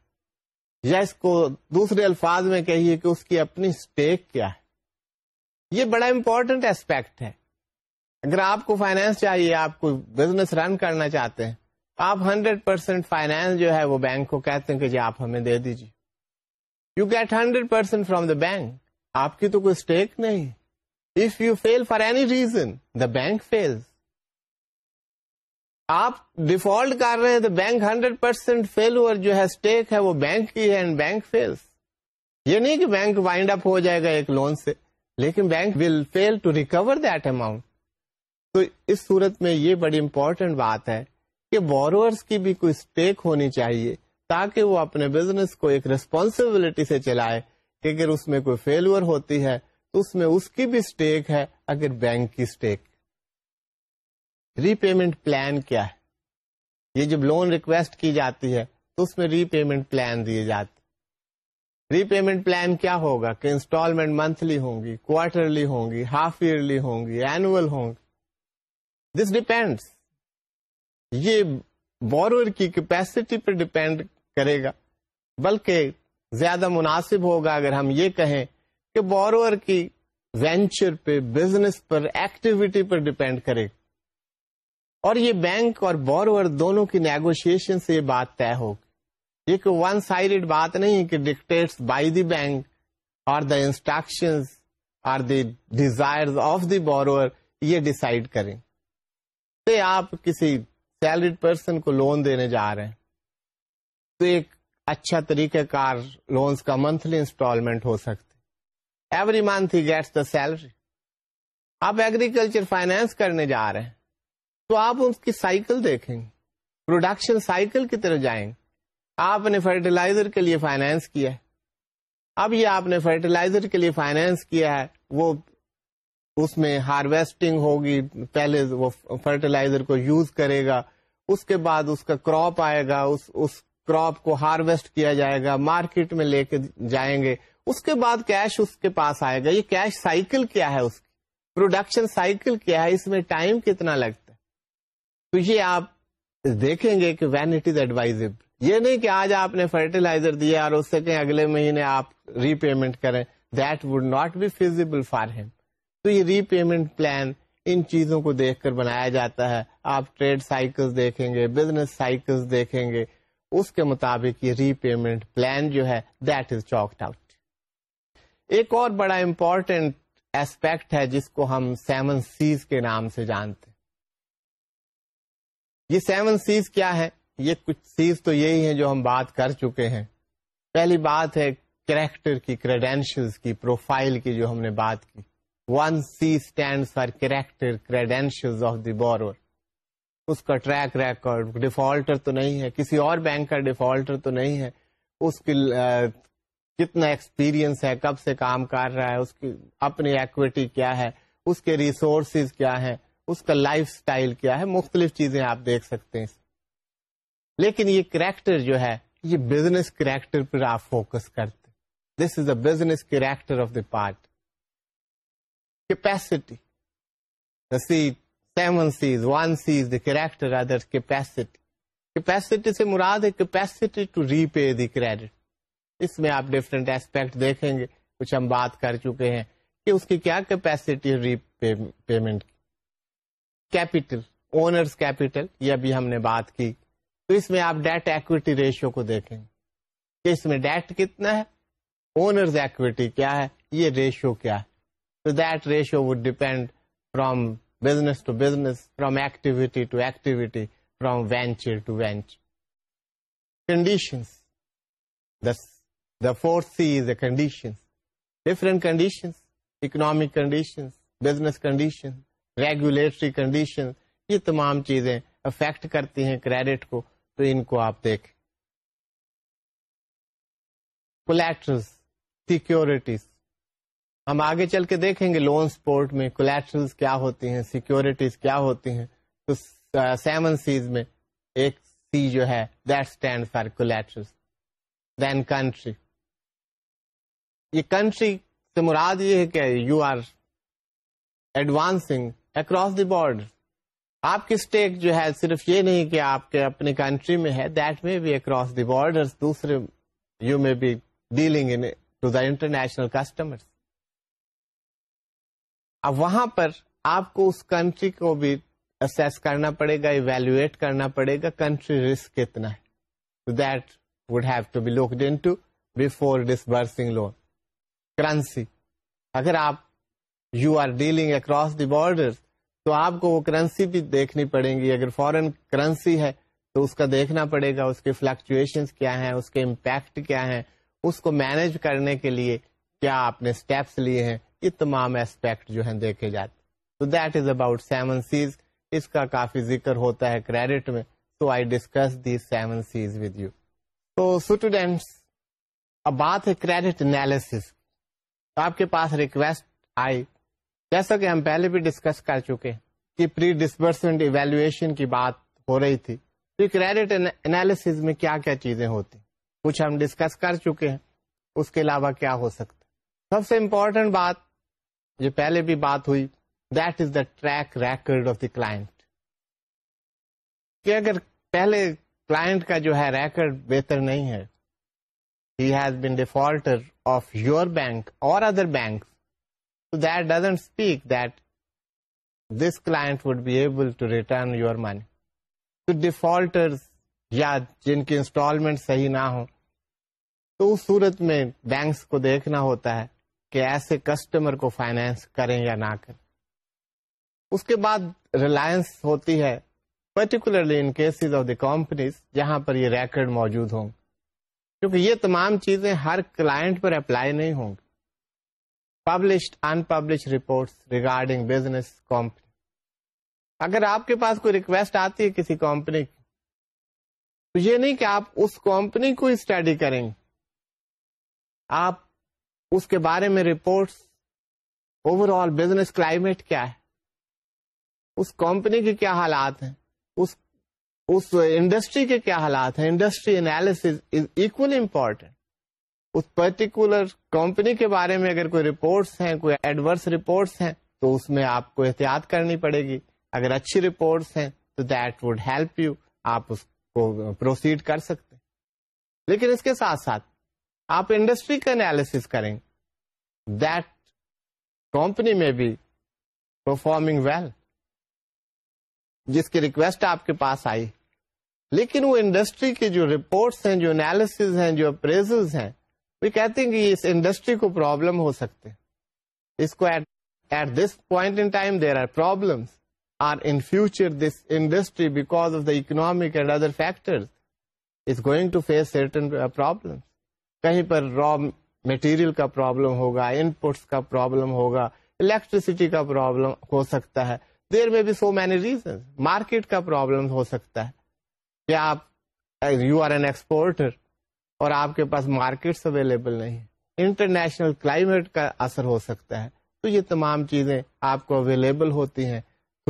یا اس کو دوسرے الفاظ میں کہیے کہ اس کی اپنی اسٹیک کیا ہے؟ یہ بڑا امپورٹنٹ اسپیکٹ ہے۔ اگر آپ کو فائنینس چاہیے، آپ کو بزنس رن کرنا چاہتے ہیں، آپ ہنڈریڈ پرسینٹ فائنینس جو ہے وہ بینک کو کہتے ہیں کہ جی آپ ہمیں دے دیجیے you get hundred percent from the bank آپ کی تو کوئی اسٹیک نہیں۔ If you fail for any reason the bank fails آپ ڈیفالٹ کر رہے ہیں تو بینک ہنڈریڈ پرسینٹ فیل جو ہے اسٹیک ہے وہ بینک کی ہے اینڈ بینک فیلس یہ نہیں کہ بینک وائنڈ اپ ہو جائے گا ایک لون سے، لیکن bank will fail to recover that amount تو اس صورت میں یہ بڑی امپورٹینٹ بات ہے کہ بورورس کی بھی کوئی اسٹیک ہونی چاہیے تاکہ وہ اپنے بزنس کو ایک ریسپانسبلٹی سے چلائے کہ اگر اس میں کوئی فیلور ہوتی ہے تو اس میں اس کی بھی اسٹیک ہے اگر بینک کی اسٹیک ری پیمنٹ پلان کیا ہے؟ یہ جب لون ریکویسٹ کی جاتی ہے، تو اس میں ری پیمنٹ پلان دیے جاتے ری پیمنٹ پلان کیا ہوگا؟ کہ انسٹالمنٹ منتھلی ہوں گی کوارٹرلی ہوں گی ہاف ایئرلی ہوں گی اینوئل ہوں گی۔ دس ڈپینڈس یہ بورور کی کیپیسٹی پہ ڈپینڈ کرے گا۔ بلکہ زیادہ مناسب ہوگا اگر ہم یہ کہیں کہ بورور کی وینچر پہ بزنس پر ایکٹیویٹی پر ڈپینڈ کرے گا۔ اور یہ بینک اور بورور دونوں کی نیگوشیشن سے یہ بات طے ہوگی یہ کہ ون سائڈ بات نہیں کہ ڈکٹیٹس بائی دی بینک اور دا انسٹرکشن اور the desire of the borrower یہ ڈسائڈ کریں۔ تو آپ کسی سیلریڈ پرسن کو لون دینے جا رہے ہیں۔ تو ایک اچھا طریقہ کار لونس کا منتھلی انسٹالمنٹ ہو سکتے every month he gets the salary آپ ایگریکلچر فائنینس کرنے جا رہے ہیں۔ تو آپ اس کی سائیکل دیکھیں گے۔ پروڈکشن سائیکل کی طرف جائیں گے۔ آپ نے فرٹیلائزر کے لیے فائنینس کیا ہے۔ اب یہ آپ نے فرٹیلائزر کے لیے فائنینس کیا ہے، وہ اس میں ہارویسٹنگ ہوگی، پہلے وہ فرٹیلائزر کو یوز کرے گا، اس کے بعد اس کا کراپ آئے گا، اس اس کراپ کو ہارویسٹ کیا جائے گا، مارکیٹ میں لے کے جائیں گے۔ اس کے بعد کیش اس کے پاس آئے گا۔ یہ کیش سائیکل کیا ہے اس کی؟ پروڈکشن سائیکل کیا ہے؟ اس میں ٹائم کتنا لگتا ہے؟ تو یہ آپ دیکھیں گے کہ وین اٹ از ایڈوائزبل یہ نہیں کہ آج آپ نے فرٹیلائزر دیا اور اس سے کہ اگلے مہینے آپ ری پیمنٹ کریں. That would not be feasible for ہم تو یہ ری پیمنٹ پلان ان چیزوں کو دیکھ کر بنایا جاتا ہے. آپ ٹریڈ سائیکل دیکھیں گے بزنس سائیکل دیکھیں گے. اس کے مطابق یہ ری پیمنٹ پلان جو ہے دیٹ از چاکڈ آؤٹ ایک اور بڑا امپورٹینٹ ایسپیکٹ ہے جس کو ہم سیون سیز کے نام سے جانتے یہ سیون سیز کیا ہے؟ یہ کچھ سیز تو یہی ہیں جو ہم بات کر چکے ہیں۔ پہلی بات ہے کریکٹر کی کریڈینشیل کی پروفائل کی جو ہم نے بات کی۔ One C stand for character credential of the borrower اس کا ٹریک ریکارڈ ڈیفالٹر تو نہیں ہے۔ کسی اور بینک کا ڈیفالٹر تو نہیں ہے۔ اس کی کتنا ایکسپیرئنس ہے، کب سے کام کر رہا ہے، اس کی اپنی ایکویٹی کیا ہے، اس کے ریسورسز کیا ہیں۔ اس کا لائف اسٹائل کیا ہے، مختلف چیزیں آپ دیکھ سکتے ہیں لیکن یہ کریکٹر جو ہے، یہ بزنس کریکٹر پر آپ فوکس کرتے this is a business character of the part capacity seven Cs one Cs the character other capacity capacity سے مراد ہے capacity to repay the credit اس میں آپ ڈفرینٹ ایسپیکٹ دیکھیں گے۔ کچھ ہم بات کر چکے ہیں کہ اس کی کیا کیپیسٹی ری پیمنٹ کی۔ کیپیٹل اونرس کیپیٹل یہ ابھی ہم نے بات کی۔ تو اس میں آپ ڈیٹ ایکوٹی ریشیو کو دیکھیں۔ کہ اس میں ڈیٹ کتنا ہے؟ اونرز ایکوٹی کیا ہے؟ یہ ریشیو کیا ہے؟ تو that ratio would depend from business to business from activity to activity from venture to venture conditions the fourth C is a condition different condition economic condition business condition regulatory condition یہ تمام چیزیں effect کرتی ہیں credit کو، تو ان کو آپ دیکھیں۔ کولیٹرز سیکورٹیز ہم آگے چل کے دیکھیں گے لون سپورٹ میں کولیٹرز کیا ہوتی ہیں سیکورٹیز کیا ہوتی ہیں۔ تو سیون سیز میں ایک سی جو ہے that stand for collaterals then country یہ کنٹری سے مراد یہ ہے کہ you are advancing across the border آپ کی اسٹیک جو ہے صرف یہ نہیں کہ آپ کے اپنی کنٹری میں ہے that may be across the border دوسرے you may be dealing to the international customer اب وہاں پر آپ کو اس کنٹری کو بھی اسیس کرنا پڑے گا ایویلویٹ کرنا پڑے گا کنٹری رسک کتنا ہے that would have to be looked into before disbursing loan currency اگر آپ you are dealing across the border تو آپ کو وہ کرنسی بھی دیکھنی پڑیں گی. اگر فورن کرنسی ہے، تو اس کا دیکھنا پڑے گا. اس کے فلکچویشن کیا ہیں، اس کے امپیکٹ کیا ہیں. اس کو مینج کرنے کے لیے کیا آپ نے اسٹیپس لیے ہیں. یہ تمام ایسپیکٹ جو ہیں دیکھے جاتے تو that is about seven Cs اس کا کافی ذکر ہوتا ہے کریڈٹ میں. تو I discuss the seven Cs with you تو اسٹوڈینٹس اب بات ہے کریڈٹ انالیس آپ کے پاس ریکویسٹ آئی. جیسا کہ ہم پہلے بھی ڈسکس کر چکے کہ پری ڈسبرسمنٹ ایویلویشن کی بات ہو رہی تھی، تو کریڈٹ انالیس میں کیا کیا چیزیں ہوتی کچھ ہم ڈسکس کر چکے ہیں، اس کے علاوہ کیا ہو سکتا سب سے امپورٹنٹ بات، جو پہلے بھی بات ہوئی that is the track record of the client کہ اگر پہلے کلائنٹ کا جو ہے ریکڈ بہتر نہیں ہے he has been defaulter of your bank اور other bank that doesn't speak that this client would be able to return your money تو ڈیفالٹر یا جن کی انسٹالمنٹ صحیح نہ ہو تو اس صورت میں بینکس کو دیکھنا ہوتا ہے کہ ایسے کسٹمر کو فائنینس کریں یا نہ کریں۔ اس کے بعد ریلائنس ہوتی ہے particularly in cases of the companies جہاں پر یہ ریکڈ موجود ہوں۔ کیونکہ یہ تمام چیزیں ہر کلائنٹ پر اپلائی نہیں ہوں گی۔ Published in publish report regarding business company اگر آپ کے پاس کوئی ریکویسٹ آتی ہے کسی کمپنی کی، تو یہ نہیں کہ آپ اس کمپنی کو اسٹڈی کریں گے۔ آپ اس کے بارے میں reports overall business climate کیا ہے؟ اس کمپنی کے کیا حالات ہیں؟ اس اس انڈسٹری کے کیا حالات ہیں؟ Industry analysis is equally important us particular company کے بارے میں اگر کوئی رپورٹس ہیں، کوئی ایڈورس رپورٹس ہیں، تو اس میں آپ کو احتیاط کرنی پڑے گی۔ اگر اچھی رپورٹس ہیں، تو دیٹ وڈ ہیلپ یو آپ اس کو پروسیڈ کر سکتے لیکن اس کے ساتھ ساتھ آپ انڈسٹری کا انالیس کریں۔ دیٹ کمپنی میں بھی پرفارمنگ ویل جس کی ریکویسٹ آپ کے پاس آئی۔ لیکن وہ انڈسٹری کے جو رپورٹس ہیں، جو انالیس ہیں، جو اپریزل ہیں وہ کہتے ہیں کہ اس انڈسٹری کو پرابلم ہو سکتے اس کو at this point in time there are problem are in future this industry because of the economic and other factor is going to face certain problem کہیں پر را مٹیریل کا پرابلم ہوگا ان پٹس کا problem ہوگا electricity کا problem ہو سکتا ہے دیر میں بھی سو مینی ریزن مارکیٹ کا پرابلم ہو سکتا ہے کہ آپ یو آر این ایکسپورٹر اور آپ کے پاس مارکیٹس اویلیبل نہیں۔ انٹرنیشنل کلائمیٹ کا اثر ہو سکتا ہے۔ تو یہ تمام چیزیں آپ کو اویلیبل ہوتی ہیں۔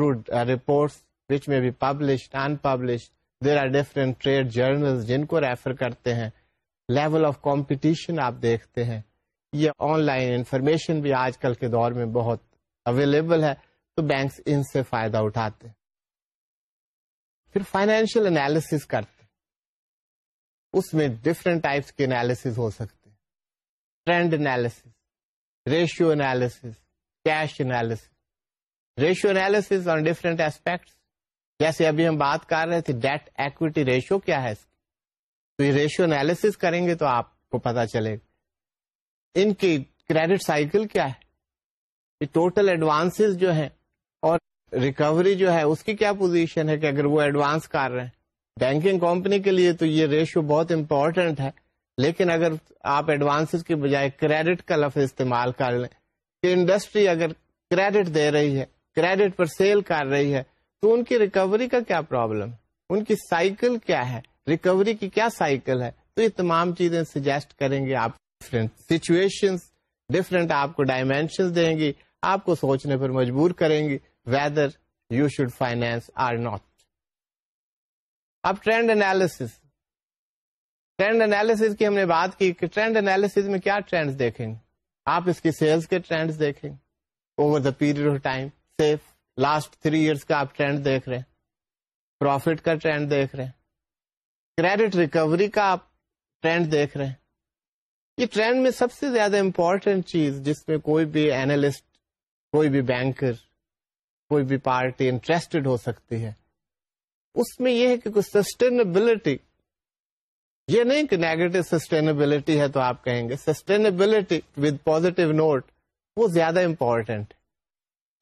Through uh, reports which may be published, unpublished. There are different trade journals جن کو ریفر کرتے ہیں۔ لیول آف کمپٹیشن آپ دیکھتے ہیں۔ یہ آن لائن انفارمیشن بھی آج کل کے دور میں بہت اویلیبل ہے۔ تو بینکس ان سے فائدہ اٹھاتے ہیں۔ پھر فائنینشیل انالیس کرتے اس میں ڈفرینٹ ٹائپس کے انالیس ہو سکتے ہیں. Trend analysis ratio analysis cash analysis ratio analysis on different aspects جیسے ابھی ہم بات کر رہے تھے ڈیٹ ایکویٹی ریشو کیا ہے اس کی؟ تو یہ ریشیو انالیس کریں گے تو آپ کو پتا چلے گا. ان کی کریڈٹ سائیکل کیا ہے؟ یہ ٹوٹل ایڈوانس جو ہیں اور ریکوری جو ہے اس کی کیا پوزیشن ہے کہ اگر وہ ایڈوانس کر رہے ہیں؟ بینکنگ کمپنی کے لیے تو یہ ریشو بہت امپورٹنٹ ہے، لیکن اگر آپ ایڈوانس کی بجائے کریڈٹ کا لفظ استعمال کر لیں، کہ انڈسٹری اگر کریڈٹ دے رہی ہے کریڈٹ پر سیل کر رہی ہے، تو ان کی ریکوری کا کیا پرابلم ان کی سائیکل کیا ہے؟ ریکوری کی کیا سائیکل ہے؟ تو یہ تمام چیزیں سجیسٹ کریں گے آپ ڈفرینٹ سچویشن ڈفرینٹ آپ کو ڈائمینشن دیں گی، آپ کو سوچنے پر مجبور کریں گی whether you should finance or not اب ٹرینڈ انالیس ٹرینڈ انالیس کی ہم نے بات کی کہ ٹرینڈ انالیس میں کیا ٹرینڈ دیکھیں۔ گے آپ اس کی سیلس کے ٹرینڈ دیکھیں۔ Over the period of time safe last three years کا آپ ٹرینڈ دیکھ رہے ہیں۔ پروفٹ کا ٹرینڈ دیکھ رہے ہیں۔ کریڈٹ ریکوری کا آپ ٹرینڈ دیکھ رہے ہیں۔ یہ ٹرینڈ میں سب سے زیادہ امپورٹینٹ چیز جس میں کوئی بھی اینالسٹ کوئی بھی بینکر کوئی بھی پارٹی انٹرسٹڈ ہو سکتی ہے۔ اس میں یہ ہے کہ کوئی سسٹینیبلٹی یہ نہیں کہ نیگیٹو سسٹینیبلٹی ہے تو آپ کہیں گے. سسٹینیبلٹی ود پوزیٹو نوٹ وہ زیادہ امپورٹینٹ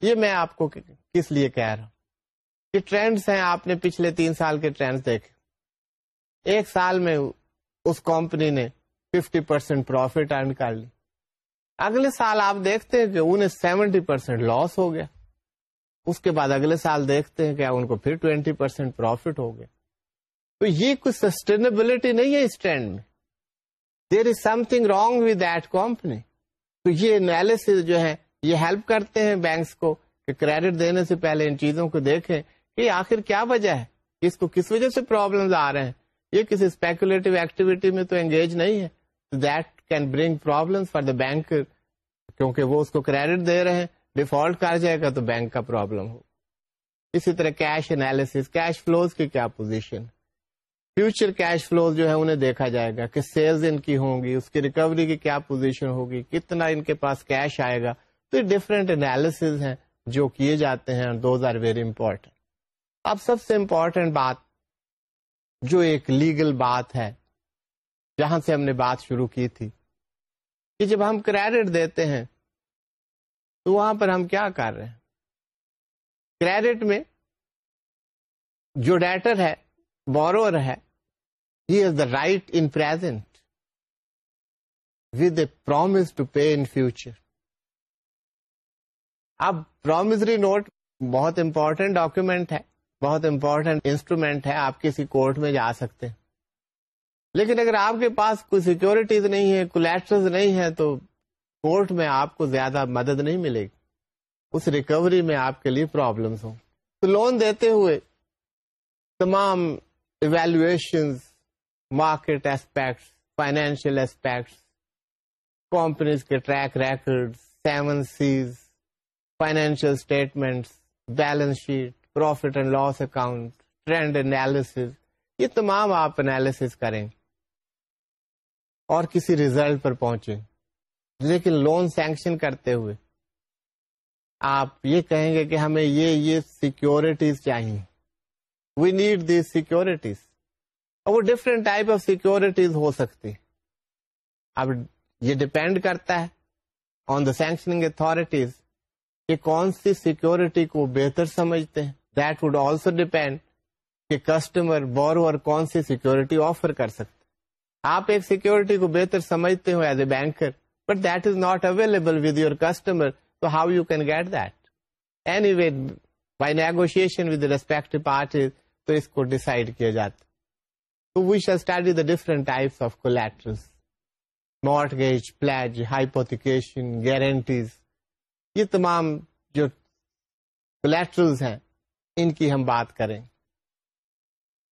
یہ میں آپ کو کس لیے کہہ رہا ہوں؟ یہ ٹرینڈس ہیں، آپ نے پچھلے تین سال کے ٹرینڈ دیکھے. ایک سال میں اس کمپنی نے ففٹی پرسینٹ پروفٹ ارن کر لی. اگلے سال آپ دیکھتے ہیں کہ انہیں سیونٹی پرسینٹ لاس ہو گیا. اس کے بعد اگلے سال دیکھتے ہیں کہ ان کو پھر ٹوینٹی پرسینٹ پروفٹ ہو گیا۔ تو یہ کچھ سسٹینیبلٹی نہیں ہے اس ٹرینڈ میں۔ There is something wrong with that company تو یہ انالیس جو ہے، یہ ہیلپ کرتے ہیں بینکس کو کہ کریڈٹ دینے سے پہلے ان چیزوں کو دیکھیں کہ آخر کیا وجہ ہے۔ اس کو کس وجہ سے پرابلم آ رہے ہیں؟ یہ کسی اسپیکولیٹو ایکٹیویٹی میں تو انگیج نہیں ہے۔ That can bring problem for the bank کیونکہ وہ اس کو کریڈٹ دے رہے ہیں۔ ڈیفالٹ کر جائے گا تو بینک کا پرابلم ہو۔ اسی طرح کیش انالیس کیش فلوز کی کیا پوزیشن فیوچر کیش فلوز جو ہے انہیں دیکھا جائے گا۔ کہ سیلز ان کی ہوں گی، اس کی ریکوری کی کیا پوزیشن ہوگی، کتنا ان کے پاس کیش آئے گا۔ تو ڈفرینٹ انالیس ہیں جو کیے جاتے ہیں دوز آر ویری امپورٹینٹ اب سب سے امپورٹینٹ بات، جو ایک لیگل بات ہے، جہاں سے ہم نے بات شروع کی تھی، کہ جب ہم کریڈٹ دیتے ہیں تو وہاں پر ہم کیا کر رہے ہیں؟ کریڈٹ میں جو ڈیٹر ہے بورور ہے he is the right in present with a promise to pay in future اب پرومزری نوٹ بہت امپورٹینٹ ڈاکومینٹ ہے، بہت امپورٹینٹ انسٹرومینٹ ہے، آپ کسی کورٹ میں جا سکتے ہیں۔ لیکن اگر آپ کے پاس کوئی سیکورٹیز نہیں ہے کولیٹرز نہیں ہے، تو کورٹ میں آپ کو زیادہ مدد نہیں ملے گی۔ اس ریکوری میں آپ کے لیے پرابلمس ہوں۔ تو لون دیتے ہوئے تمام evaluation market aspects financial aspects companies کے track record seven Cs financial statements balance sheet profit and loss account trend analysis یہ تمام آپ انالیس کریں۔ اور کسی ریزلٹ پر پہنچے لیکن لون سینکشن کرتے ہوئے آپ یہ کہیں گے کہ ہمیں یہ یہ سیکورٹیز چاہیے۔ وی نیڈ دیز سیکورٹیز اور وہ ڈفرینٹ ٹائپ آف سیکورٹیز ہو سکتی۔ اب یہ ڈپینڈ کرتا ہے آن دا سینکشننگ اتارٹیز کہ کون سی سیکورٹی کو بہتر سمجھتے ہیں۔ دیٹ وڈ آلسو ڈیپینڈ کہ کسٹمر بور کون سی سیکورٹی آفر کر سکتے آپ ایک سیکورٹی کو بہتر سمجھتے ہو as a banker but that is not available with your customer تو how you can get that anyway by negotiation with respect parties تو اس کو ڈسائڈ کیا جاتا تو we shall study the different types of collaterals mortgage pledge hypothecation guarantees یہ تمام جو کولیٹرلز ہیں، ان کی ہم بات کریں۔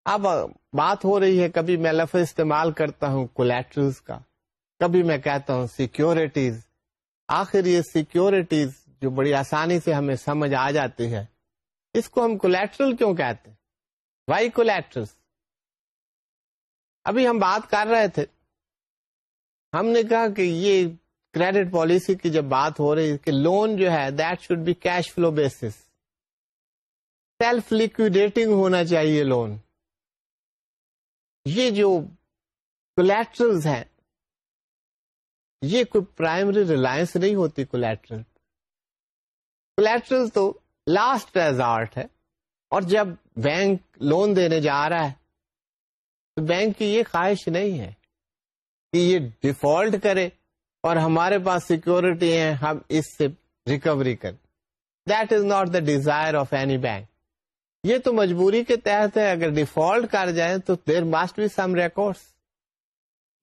اب بات ہو رہی ہے، کبھی میں لفظ استعمال کرتا ہوں کولیٹرلس کا۔ کبھی میں کہتا ہوں سیکورٹیز آخر یہ سیکورٹیز جو بڑی آسانی سے ہمیں سمجھ آ جاتی ہے، اس کو ہم کولیٹرل کیوں کہتے ہیں؟ وائی کولیٹرس ابھی ہم بات کر رہے تھے۔ ہم نے کہا کہ یہ کریڈٹ پالیسی کی جب بات ہو رہی ہے کہ لون جو ہے that should be cash flow basis self liquidating ہونا چاہیے لون یہ جو کولیٹرل ہیں یہ کوئی پرائمری ریلائنس نہیں ہوتی کولیٹرل کولیٹرل تو لاسٹ ریزارٹ ہے اور جب بینک لون دینے جا رہا ہے تو بینک کی یہ خواہش نہیں ہے کہ یہ ڈیفالٹ کرے اور ہمارے پاس سیکورٹی ہے، ہم اس سے ریکوری کریں۔ That is not the desire of any bank یہ تو مجبوری کے تحت ہے، اگر ڈیفالٹ کر جائیں تو there must be some record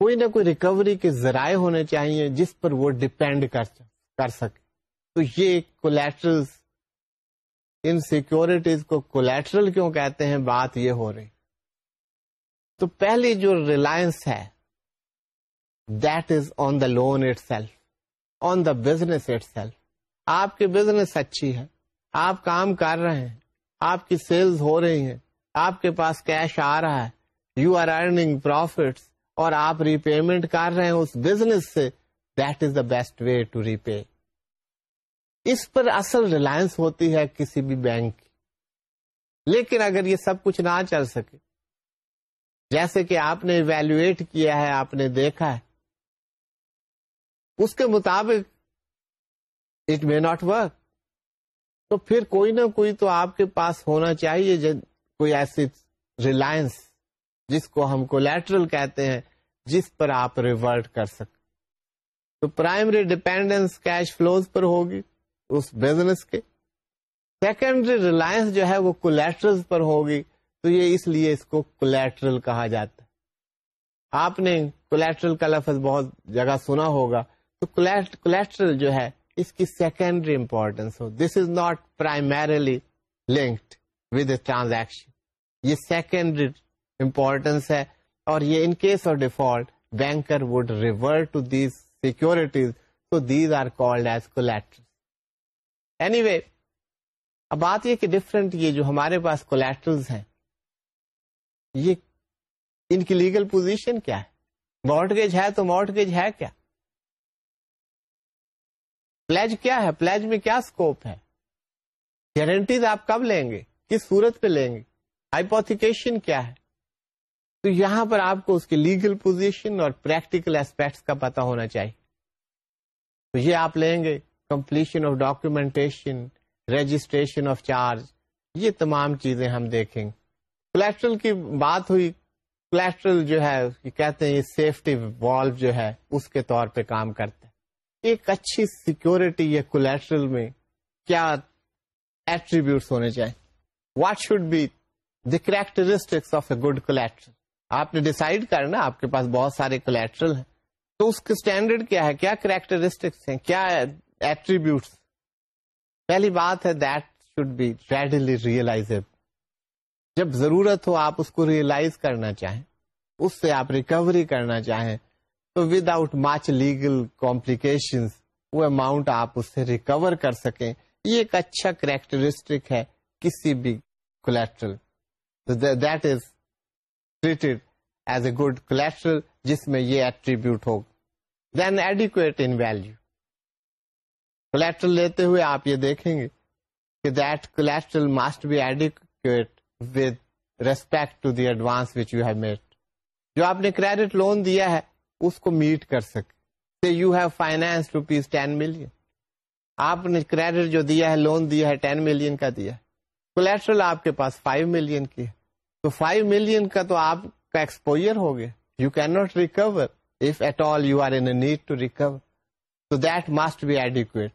کوئی نہ کوئی ریکوری کے ذرائع ہونے چاہیے جس پر وہ ڈپینڈ کر سکے۔ تو یہ کولیٹرل ان سیکورٹیز کو کولیٹرل کیوں کہتے ہیں؟ بات یہ ہو رہی۔ تو پہلی جو ریلائنس ہے that is on the loan itself on the business itself آپ کی بزنس اچھی ہے، آپ کام کر رہے ہیں، آپ کی سیلز ہو رہی ہیں، آپ کے پاس کیش آ رہا ہے یو آر ارننگ پروفٹ اور آپ ری پیمنٹ کر رہے ہیں اس بزنس سے that is the best way to repay اس پر اصل ریلائنس ہوتی ہے کسی بھی بینک کی. لیکن اگر یہ سب کچھ نہ چل سکے، جیسے کہ آپ نے ایویلویٹ کیا ہے، آپ نے دیکھا ہے، اس کے مطابق اٹ مے ناٹ ورک تو پھر کوئی نہ کوئی تو آپ کے پاس ہونا چاہیے کوئی ایسی ریلائنس جس کو ہم کولیٹرل کہتے ہیں، جس پر آپ ریورٹ کر سکتے تو پرائمری ڈپینڈنس کیش فلوز پر ہوگی اس بزنس کے۔ سیکنڈری ریلائنس جو ہے وہ کولیٹرل پر ہوگی۔ تو یہ اس لیے اس کو کولیٹرل کہا جاتا ہے۔ آپ نے کولیٹرل کا لفظ بہت جگہ سنا ہوگا۔ تو کولیٹرل جو ہے، اس کی secondary importance who. This is not primarily linked with a transaction یہ سیکنڈری امپورٹینس ہے اور یہ in case of default banker would revert to these securities تو these are called as collateral anyway اب بات یہ کہ ڈفرنٹ یہ جو ہمارے پاس کولیٹرز ہیں، یہ ان کی لیگل پوزیشن کیا ہے؟ مارٹگیج ہے تو مارٹگیج ہے کیا؟ پلیج کیا ہے؟ پلیج میں کیا اسکوپ ہے؟ گارنٹیز آپ کب لیں گے؟ کس صورت پہ لیں گے؟ ہائیپوتھیکیشن کیا ہے؟ تو یہاں پر آپ کو اس کی لیگل پوزیشن اور پریکٹیکل ایسپیکٹس کا پتا ہونا چاہیے۔ تو یہ آپ لیں گے completion of documentation registration of charge یہ تمام چیزیں ہم دیکھیں۔ گے کولیکٹرل کی بات ہوئی۔ کولیکٹرل جو ہے کہتے ہیں یہ سیفٹی والو جو ہے، اس کے طور پہ کام کرتے ایک اچھی سیکورٹی یا کولیٹرل میں کیا ایٹریبیوٹس ہونے چاہیے؟ What should be the characteristics of a good collateral آپ نے ڈسائڈ کرنا آپ کے پاس بہت سارے کولیٹرل ہیں۔ تو اس کے اسٹینڈرڈ کیا ہے؟ کیا کریکٹرسٹکس ہیں؟ کیا ایٹریبیوٹس پہلی بات ہے that should be readily realisable جب ضرورت ہو آپ اس کو ریئلائز کرنا چاہیں، اس سے آپ ریکوری کرنا چاہیں، تو without much legal complication وہ اماؤنٹ آپ اس سے ریکور کر سکیں۔ یہ ایک اچھا کریکٹرسٹک ہے کسی بھی collateral that is treated as a good collateral جس میں یہ attribute who then adequate in value collateral لیتے ہوئے آپ یہ دیکھیں گے کہ that collateral must be adequate with respect to the advance which you have made جو آپ نے کریڈٹ لون دیا ہے، اس کو میٹ کر سکے. You have finance rupees ten million آپ نے کریڈٹ جو دیا ہے لون دیا ہے ٹین ملین کا دیا کولیٹرل آپ کے پاس فائیو ملین کی ہے. تو فائیو ملین کا تو آپ کا ایکسپوئر ہو گیا. You can not recover if at all you are in need to recover تو دیٹ مسٹ بی ایڈیکویٹ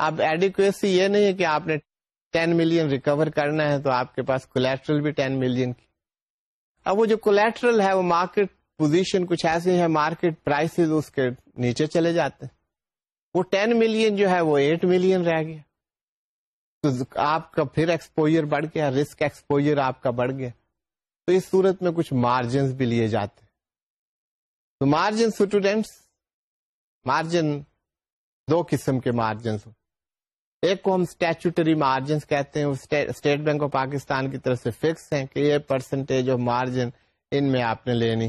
اب ایڈیکویسی یہ نہیں ہے کہ آپ نے ٹین ملین ریکور کرنا ہے تو آپ کے پاس کولیٹرل بھی ٹین ملین کی. اب وہ جو کولیٹرل ہے وہ مارکیٹ پوزیشن کچھ ایسے ہیں مارکیٹ پرائسز اس کے نیچے چلے جاتے ہیں. وہ ٹین ملین جو ہے وہ ایٹ ملین رہ گیا. تو آپ کا پھر ایکسپوجر بڑھ گیا رسک ایکسپوجر آپ کا بڑھ گیا. تو اس صورت میں کچھ مارجنس بھی لیے جاتے تو مارجن اسٹوڈینٹس مارجن دو قسم کے مارجنس ایک کو ہم اسٹیچوٹری مارجنس کہتے ہیں اسٹیٹ بینک آف پاکستان کی طرف سے فکس ہیں کہ یہ پرسنٹیج آف مارجن ان میں آپ نے لینی۔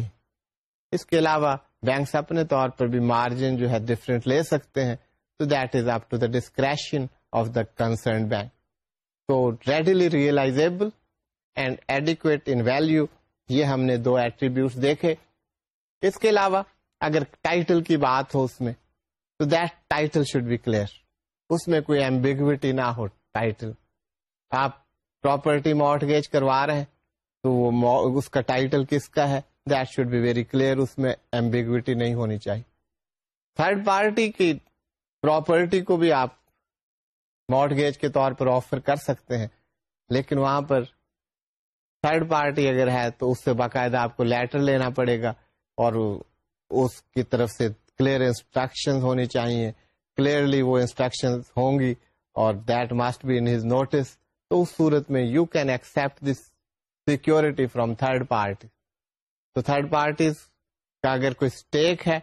اس کے علاوہ بینکس اپنے طور پر بھی مارجن جو ہے ڈفرینٹ لے سکتے ہیں۔ تو that is up to the discretion of the concern bank تو readily realisable and adequate in value یہ ہم نے دو ایٹریبیوٹ دیکھے۔ اس کے علاوہ اگر ٹائٹل کی بات ہو اس میں، تو that title should be clear اس میں کوئی ایمبیگوٹی نہ ہو ٹائٹل آپ پراپرٹی موٹ گیج کروا رہے ہیں، تو وہ اس کا ٹائٹل کس کا ہے؟ That should be very clear اس میں ایمبیگوٹی نہیں ہونی چاہیے۔ تھرڈ پارٹی کی پراپرٹی کو بھی آپ موٹ گیج کے طور پر آفر کر سکتے ہیں، لیکن وہاں پر تھرڈ پارٹی اگر ہے تو اس سے باقاعدہ آپ کو لیٹر لینا پڑے گا اور اس کی طرف سے کلیئر انسٹرکشن ہونی چاہیے۔ کلیئرلی وہ انسٹرکشن ہوں گی اور that must be in his notice. تو اس صورت میں you can accept this security from third party. تو تھرڈ پارٹیز کا اگر کوئی اسٹیک ہے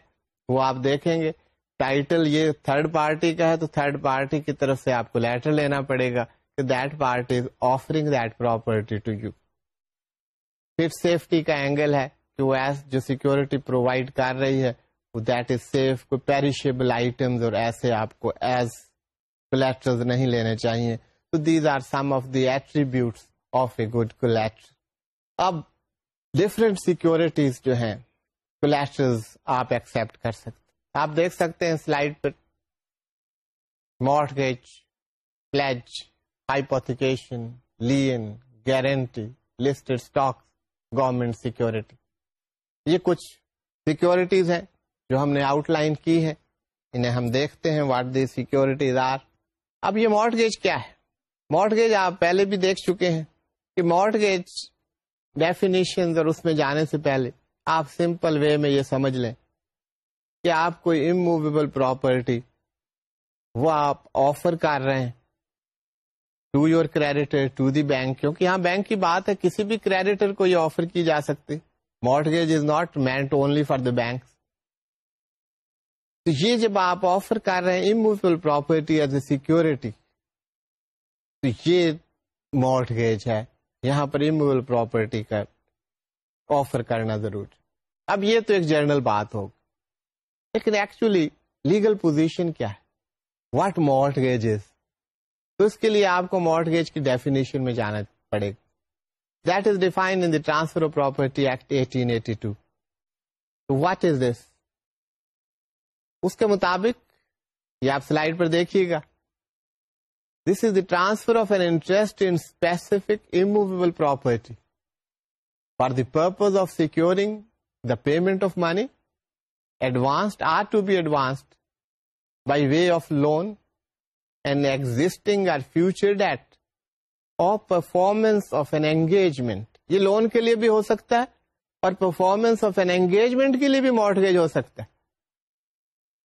وہ آپ دیکھیں گے۔ ٹائٹل یہ تھرڈ پارٹی کا ہے تو تھرڈ پارٹی کی طرف سے آپ کو لیٹر لینا پڑے گا کہ that party is offering that property to you. پھر سیفٹی کا اینگل ہے کہ وہ ایس جو سیکورٹی پرووائڈ کر رہی ہے دیٹ از سیف کوئی پیریشیبل آئٹمس اور ایسے آپ کو ایز کولیکٹر نہیں لینے چاہیے تو these are some of the attribute of a good collateral اب ڈفرینٹ سیکورٹیز جو ہیں کولیکٹر آپ ایکسپٹ کر سکتے آپ دیکھ سکتے ہیں سلائڈ پر mortgage pledge hypothecation lien guarantee listed stock government security یہ کچھ سیکورٹیز ہیں جو ہم نے آؤٹ لائن کی ہے انہیں ہم دیکھتے ہیں واٹ دی سیکورٹیز آر اب یہ مارٹ گیج کیا ہے؟ مارٹ گیج آپ پہلے بھی دیکھ چکے ہیں کہ مارٹ گیج ڈیفینیشن اور اس میں جانے سے پہلے آپ سمپل وے میں یہ سمجھ لیں کہ آپ کوئی اموویبل پراپرٹی وہ آپ آفر کر رہے ہیں to your creditor to the bank کیونکہ یہاں بینک کی بات ہے، کسی بھی کریڈیٹر کو یہ آفر کی جا سکتی۔ Mortgage is not meant only for the bank تو یہ جب آپ آفر کر رہے ہیں immovable property as a security تو یہ مارٹ گیج ہے۔ یہاں پر اموویبل پراپرٹی کا آفر کرنا ضرور۔ اب یہ تو ایک جرنل بات ہوگی لیکن ایکچولی لیگل پوزیشن کیا ہے؟ واٹ مارٹ گیج از تو اس کے لیے آپ کو مارٹ گیج کی ڈیفینیشن میں جانا پڑے گا۔ That is defined in transfer of property act eighteen eighty two what is this اس کے مطابق یہ آپ سلائڈ پر دیکھیے گا۔ This is the transfer of an interest in specific immovable property for the purpose of securing the payment of money advanced or to be advanced by way of loan and existing or future debt اور performance of an engagement یہ loan کے لیے بھی ہو سکتا ہے اور performance of an engagement کے لیے بھی مارٹگیج ہو سکتا ہے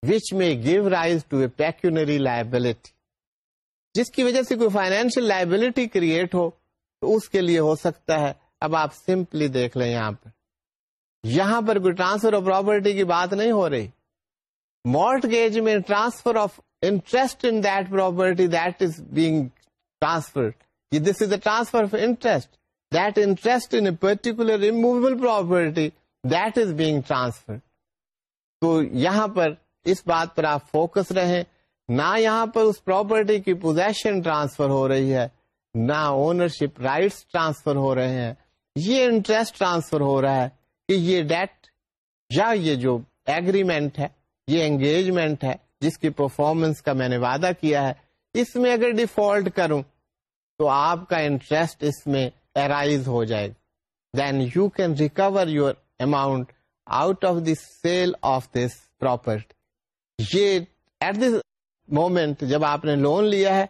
وچ میں give rise to a pecuniary liability جس کی وجہ سے کوئی فائنینشیل لائبلٹی کریٹ ہو تو اس کے لیے ہو سکتا ہے. اب آپ سمپلی دیکھ لیں یہاں پر. یہاں پر کوئی ٹرانسفر آف پراپرٹی کی بات نہیں ہو رہی. مارٹ گیج میں transfer of interest in that property that is being transfer this is a transfer of interest. That interest in particular removable property that is being transfer تو یہاں پر اس بات پر آپ فوکس رہیں. نہ یہاں پر اس پراپرٹی کی پوزیشن ٹرانسفر ہو رہی ہے، نہ اونرشپ رائٹس ٹرانسفر ہو رہے ہیں. یہ انٹرسٹ ٹرانسفر ہو رہا ہے کہ یہ ڈیٹ یا یہ جو ایگریمنٹ ہے، یہ انگیجمنٹ ہے جس کی پرفارمنس کا میں نے وعدہ کیا ہے، اس میں اگر ڈیفالٹ کروں، تو آپ کا انٹرسٹ اس میں ارائیز ہو جائے گا۔ Then you can recover your amount out of the sale of this property یہ ایٹ دس مومنٹ جب آپ نے لون لیا ہے،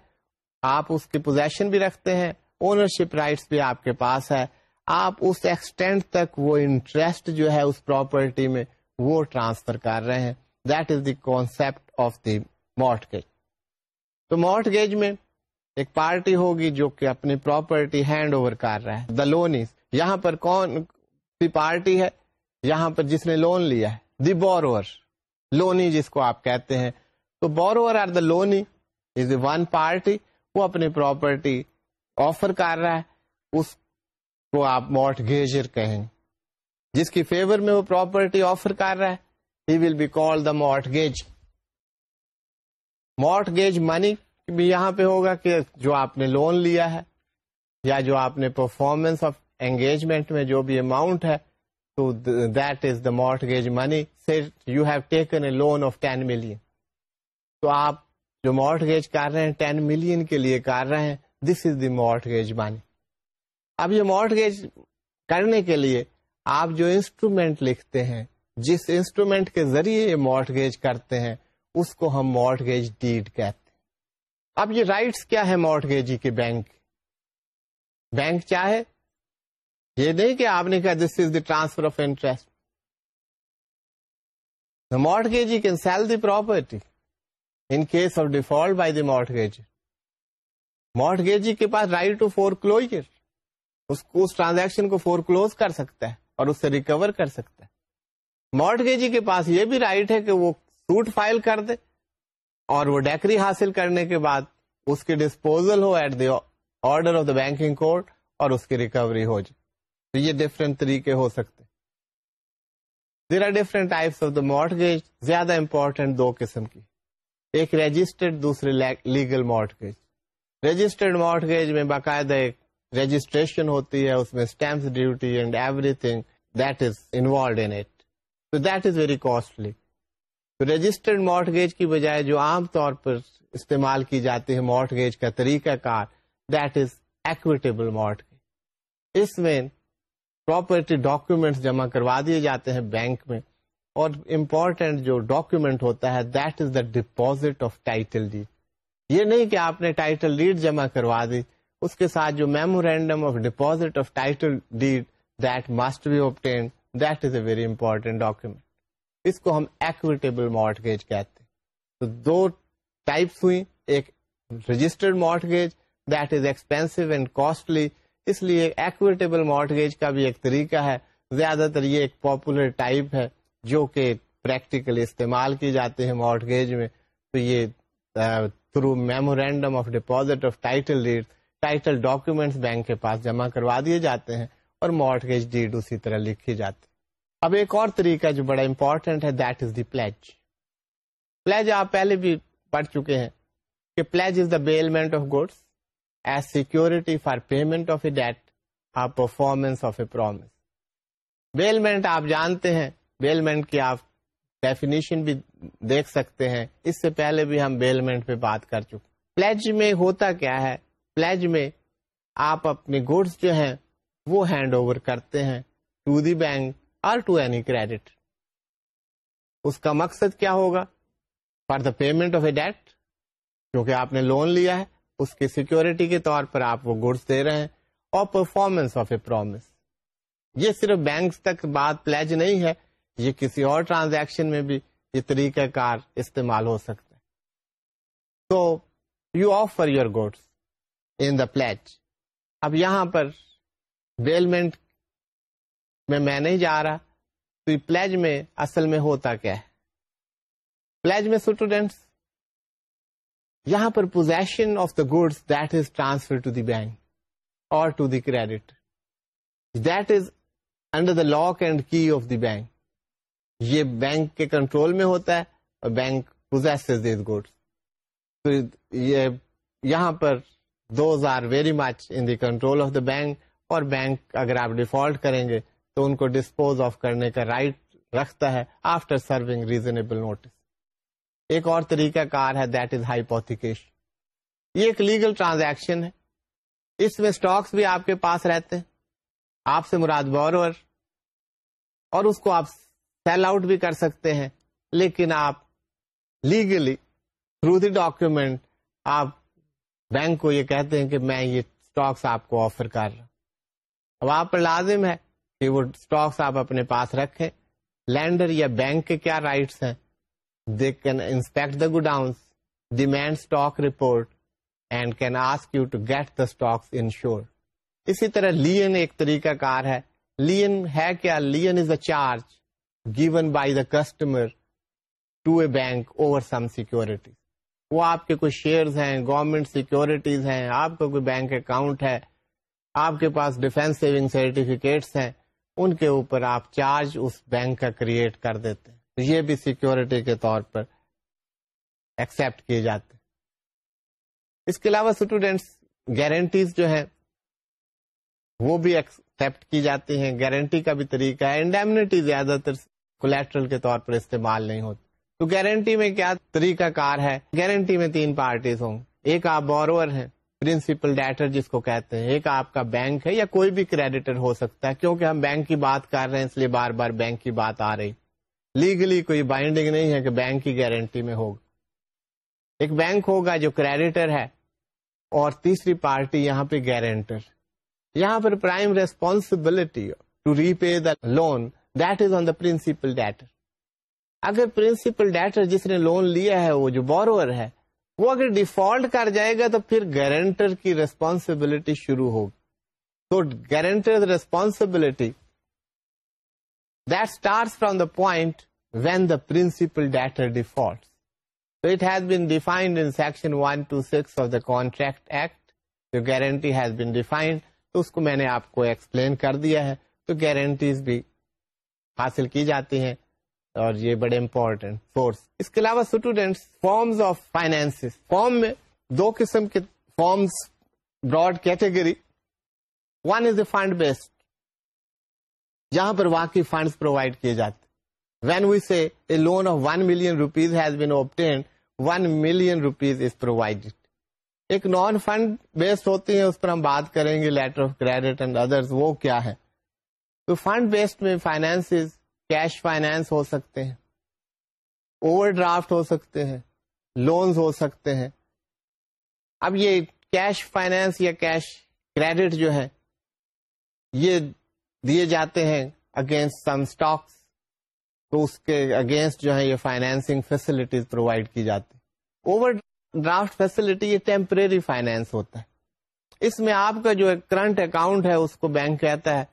آپ اس کی پوزیشن بھی رکھتے ہیں اونرشپ رائٹس بھی آپ کے پاس ہے۔ آپ اس ایکسٹینٹ تک وہ انٹرسٹ جو ہے، اس پراپرٹی میں وہ ٹرانسفر کر رہے ہیں۔ That is the concept of the mortgage تو مارٹ گیج میں ایک پارٹی ہوگی جو کہ اپنی پراپرٹی ہینڈ اوور کر رہا ہے. دا لون یہاں پر کون سی پارٹی ہے؟ یہاں پر جس نے لون لیا ہے. دی بورور لونی جس کو آپ کہتے ہیں. تو borrower or the loanee is a one party وہ اپنی پراپرٹی آفر کر رہا ہے. اس کو آپ موٹ گیجر کہیں. جس کی فیور میں وہ پراپرٹی آفر کر رہا ہے. ہی ول بی کال دا موٹ گیج موٹ گیج منی بھی یہاں پہ ہوگا کہ جو آپ نے لون لیا ہے یا جو آپ نے پرفارمنس آف انگیجمنٹ میں جو بھی اماؤنٹ ہے، تو that is the mortgage money you have taken a loan of ten million تو آپ جو موٹ گیج کر رہے ہیں ٹین ملین کے لیے کر رہے ہیں دس از دی موٹ گیج منی اب یہ موٹ گیج کرنے کے لیے آپ جو انسٹرومینٹ لکھتے ہیں جس انسٹرومینٹ کے ذریعے یہ موٹ گیج کرتے ہیں، اس کو ہم موٹ گیج ڈیڈ کہتے ہیں۔ اب یہ رائٹس کیا ہے موٹ کے بینک؟ بینک چاہے یہ نہیں کہ آپ نے کہا this is the transfer of interest mortgagee can sell the property in case of default by the mortgagee کے پاس رائٹ ٹو فور کلوجر اس کو اس ٹرانزیکشن کو فور کلوز کر سکتا ہے اور اس سے ریکور کر سکتا ہے۔ مارٹگیجی کے پاس یہ بھی رائٹ ہے کہ وہ سوٹ فائل کر دے اور وہ ڈیکری حاصل کرنے کے بعد اس کی disposal who at the order of the banking court اور اس کی ریکوری ہو جائے۔ تو یہ ڈفرینٹ طریقے ہو سکتے۔ There are different types of the mortgage زیادہ امپورٹینٹ دو قسم کی۔ ایک رجسٹرڈ دوسری legal mortgage registered mortgage میں باقاعدہ ایک رجسٹریشن ہوتی ہے، اس میں stamps duty and everything that is involved in it تو that is very costly registered mortgage کی بجائے جو عام طور پر استعمال کی جاتی ہے مارٹ گیج کا طریقہ کار that is equitable mortgage اس میں پراپرٹی ڈاکومینٹس جمع کروا دیے جاتے ہیں بینک میں، اور امپورٹینٹ جو ڈاکومینٹ ہوتا ہے that is the deposit of title deed یہ نہیں کہ آپ نے ٹائٹل ڈیڈ جمع کروا دی، اس کے ساتھ جو memorandum of deposit of title deed that must be obtain that is a very important document اس کو ہم ایکویٹیبل مارٹ گیج کہتے ہیں تو دو ٹائپس ہوئی ایک registered mortgage that is expensive and costly اس لیے ایکویٹیبل مارٹ گیج کا بھی ایک طریقہ ہے. زیادہ تر یہ ایک پاپولر ٹائپ ہے جو کہ پریکٹیکلی استعمال کی جاتے ہیں مارٹ گیج میں. تو یہ through memorandum of deposit of title deed title documents bank کے پاس جمع کروا دیے جاتے ہیں. اور مارٹگیج ڈیڈ اسی طرح لکھی جاتی۔ اب ایک اور طریقہ جو بڑا امپورٹنٹ ہے that is the pledge pledge آپ پہلے بھی پڑھ چکے ہیں کہ pledge is the bailment of goods as security for payment of a debt or performance of a promise bailment آپ جانتے ہیں بیلمنٹ کی آپ ڈیفینیشن بھی دیکھ سکتے ہیں۔ اس سے پہلے بھی ہم بیلمنٹ پہ بات کر چکے۔ پلیج میں ہوتا کیا ہے؟ پلیج میں آپ اپنے گوڈس جو ہیں وہ ہینڈ اوور کرتے ہیں ٹو دی بینک اور ٹو اینی کریڈٹ۔ اس کا مقصد کیا ہوگا؟ For the payment of a debt, کیونکہ آپ نے لون لیا ہے، اس کی سیکورٹی کے طور پر آپ وہ گوڈس دے رہے ہیں، اور پرفارمنس آف اے پرومس۔ یہ صرف بینک تک بات پلیج نہیں ہے، یہ کسی اور ٹرانزیکشن میں بھی یہ طریقہ کار استعمال ہو سکتا ہے۔ تو you offer your goods in the pledge اب یہاں پر بیلمنٹ میں میں نہیں جا رہا، تو پلیج میں اصل میں ہوتا کیا ہے؟ پلیج میں اسٹوڈینٹس یہاں پر position of the goods that is transfer to the bank اور to the credit that is under the lock and key of the bank یہ بینک کے کنٹرول میں ہوتا ہے اور بینک پوزیس گڈس تو یہ یہاں پر those are very much in the control of the bank اور بینک اگر آپ ڈیفالٹ کریں گے تو ان کو ڈسپوز آف کرنے کا رائٹ رکھتا ہے آفٹر سرونگ ریزنیبل نوٹس۔ ایک اور طریقہ کار ہے، دیٹ از ہائیپوتھیکیشن یہ ایک لیگل ٹرانزیکشن ہے۔ اس میں اسٹاکس بھی آپ کے پاس رہتے ہیں۔ آپ سے مراد بورور اور اس کو آپ سیل آؤٹ بھی کر سکتے ہیں، لیکن آپ لیگلی تھرو دی ڈاکومینٹ آپ بینک کو یہ کہتے ہیں کہ میں یہ اسٹاکس آپ کو آفر کر رہا ہوں۔ اب آپ پر لازم ہے کہ وہ اسٹاکس آپ اپنے پاس رکھیں۔ لینڈر یا بینک کے کیا رائٹس ہیں؟ They can inspect the godown stock report and can ask you to get the stocks insure اسی طرح لین ایک طریقہ کار ہے۔ لین ہے کیا؟ Lien is a charge given by the customer to a bank over some security وہ آپ کے کوئی شیئرز ہیں گورنمنٹ سیکورٹیز ہیں، آپ کا کوئی بینک اکاؤنٹ ہے۔ آپ کے پاس ڈیفینس سیونگ سرٹیفکیٹس ہیں، ان کے اوپر آپ چارج اس بینک کا کریٹ کر دیتے ہیں۔ یہ بھی سیکورٹی کے طور پر ایکسپٹ کیے جاتے اس کے علاوہ اسٹوڈینٹس گارنٹیز جو ہے وہ بھی ایکسپٹ کی جاتی ہیں۔ گارنٹی کا بھی طریقہ ہے۔ انڈیمنیٹی زیادہ تر کولیٹرل کے طور پر استعمال نہیں ہوتی۔ تو گارنٹی میں کیا طریقہ کار ہے؟ گارنٹی میں تین پارٹیز ہوں۔ ایک آپ بورور ہیں۔ پرنسپل ڈیٹر جس کو کہتے ہیں، ایک آپ کا بینک ہے یا کوئی بھی کریڈیٹر ہو سکتا ہے، کیونکہ ہم بینک کی بات کر رہے ہیں، اس لیے بار بار بینک کی بات آ رہی۔ لیگلی کوئی بائنڈنگ نہیں ہے کہ بینک کی گارنٹی میں ہوگا۔ ایک بینک ہوگا جو کریڈیٹر ہے اور تیسری پارٹی یہاں پہ گارنٹر یہاں پر prime responsibility to repay the loan that is on the principal debtor اگر پرنسپل ڈیٹر جس نے لون لیا ہے، وہ جو بورور ہے وہ اگر ڈیفالٹ کر جائے گا تو پھر گارنٹر کی ریسپانسبلٹی شروع ہوگی۔ تو guarantor responsibility that start from the point when the principal debtor default it has been defined in section one two six of the contract act جو گارنٹی ہیز بین ڈیفائنڈ تو اس کو میں نے آپ کو ایکسپلین کر دیا ہے۔ تو گارنٹیز بھی حاصل کی جاتی ہیں۔ اور یہ بڑے امپورٹینٹ سورس اس کے علاوہ students forms of finance form میں دو قسم کے forms broad category one is a fund based جہاں پر واقعی فنڈس پرووائڈ کیے جاتے when we see a loan of one million rupees has been obtained one million rupees is provided ایک نان فنڈ بیسڈ ہوتی ہے اس پر ہم بات کریں گے letter of credit and others وہ کیا ہے؟ تو فنڈ بیسڈ میں فائنینس کیش فائنینس ہو سکتے ہیں، اوور ڈرافٹ ہو سکتے ہیں، لونز ہو سکتے ہیں۔ اب یہ کیش فائنینس یا کیش کریڈٹ جو ہے یہ دیے جاتے ہیں اگینسٹ سم اسٹاکس تو اس کے اگینسٹ جو ہے یہ فائنینسنگ فیسلٹیز پرووائڈ کی جاتی اوور ڈرافٹ فیسلٹی یہ ٹیمپریری فائنینس ہوتا ہے۔ اس میں آپ کا جو کرنٹ اکاؤنٹ ہے، اس کو بینک کہتا ہے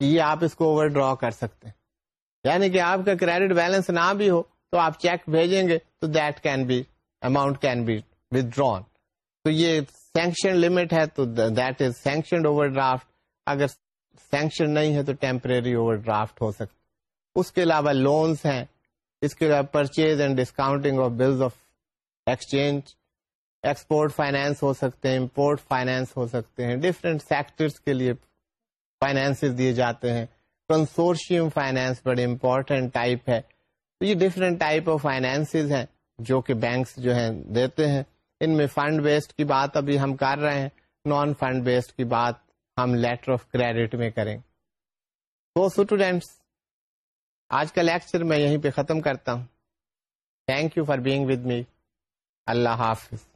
کہ یہ آپ اس کو اوور ڈرا کر سکتے ہیں۔ یعنی کہ آپ کا کریڈٹ بیلنس نہ بھی ہو تو آپ چیک بھیجیں گے تو that can be amount can be with تو یہ سینکشن لمٹ ہے تو that is sanction overdraft اگر سینکشن نہیں ہے تو ٹیمپریری اوور ڈرافٹ ہو سکتا اس کے علاوہ لونس ہیں، اس کے علاوہ purchase and discounting of bills of exchange export finance ہو سکتے ہیں امپورٹ فائنینس ہو سکتے ہیں۔ ڈفرینٹ سیکٹرس کے لیے فائنینس دیے جاتے ہیں۔ کنسورشیم فائنینس بڑے امپورٹینٹ ٹائپ ہے۔ تو یہ ڈفرینٹ ٹائپ آف فائنینس ہیں جو کہ بینکس جو ہیں دیتے ہیں۔ ان میں فنڈ بیسڈ کی بات ابھی ہم کر رہے ہیں۔ نان فنڈ بیسڈ کی بات ہم لیٹر آف کریڈٹ میں کریں۔ تو اسٹوڈینٹس آج کا لیکچر میں یہیں پہ ختم کرتا ہوں۔ Thank you for being with me اللہ حافظ۔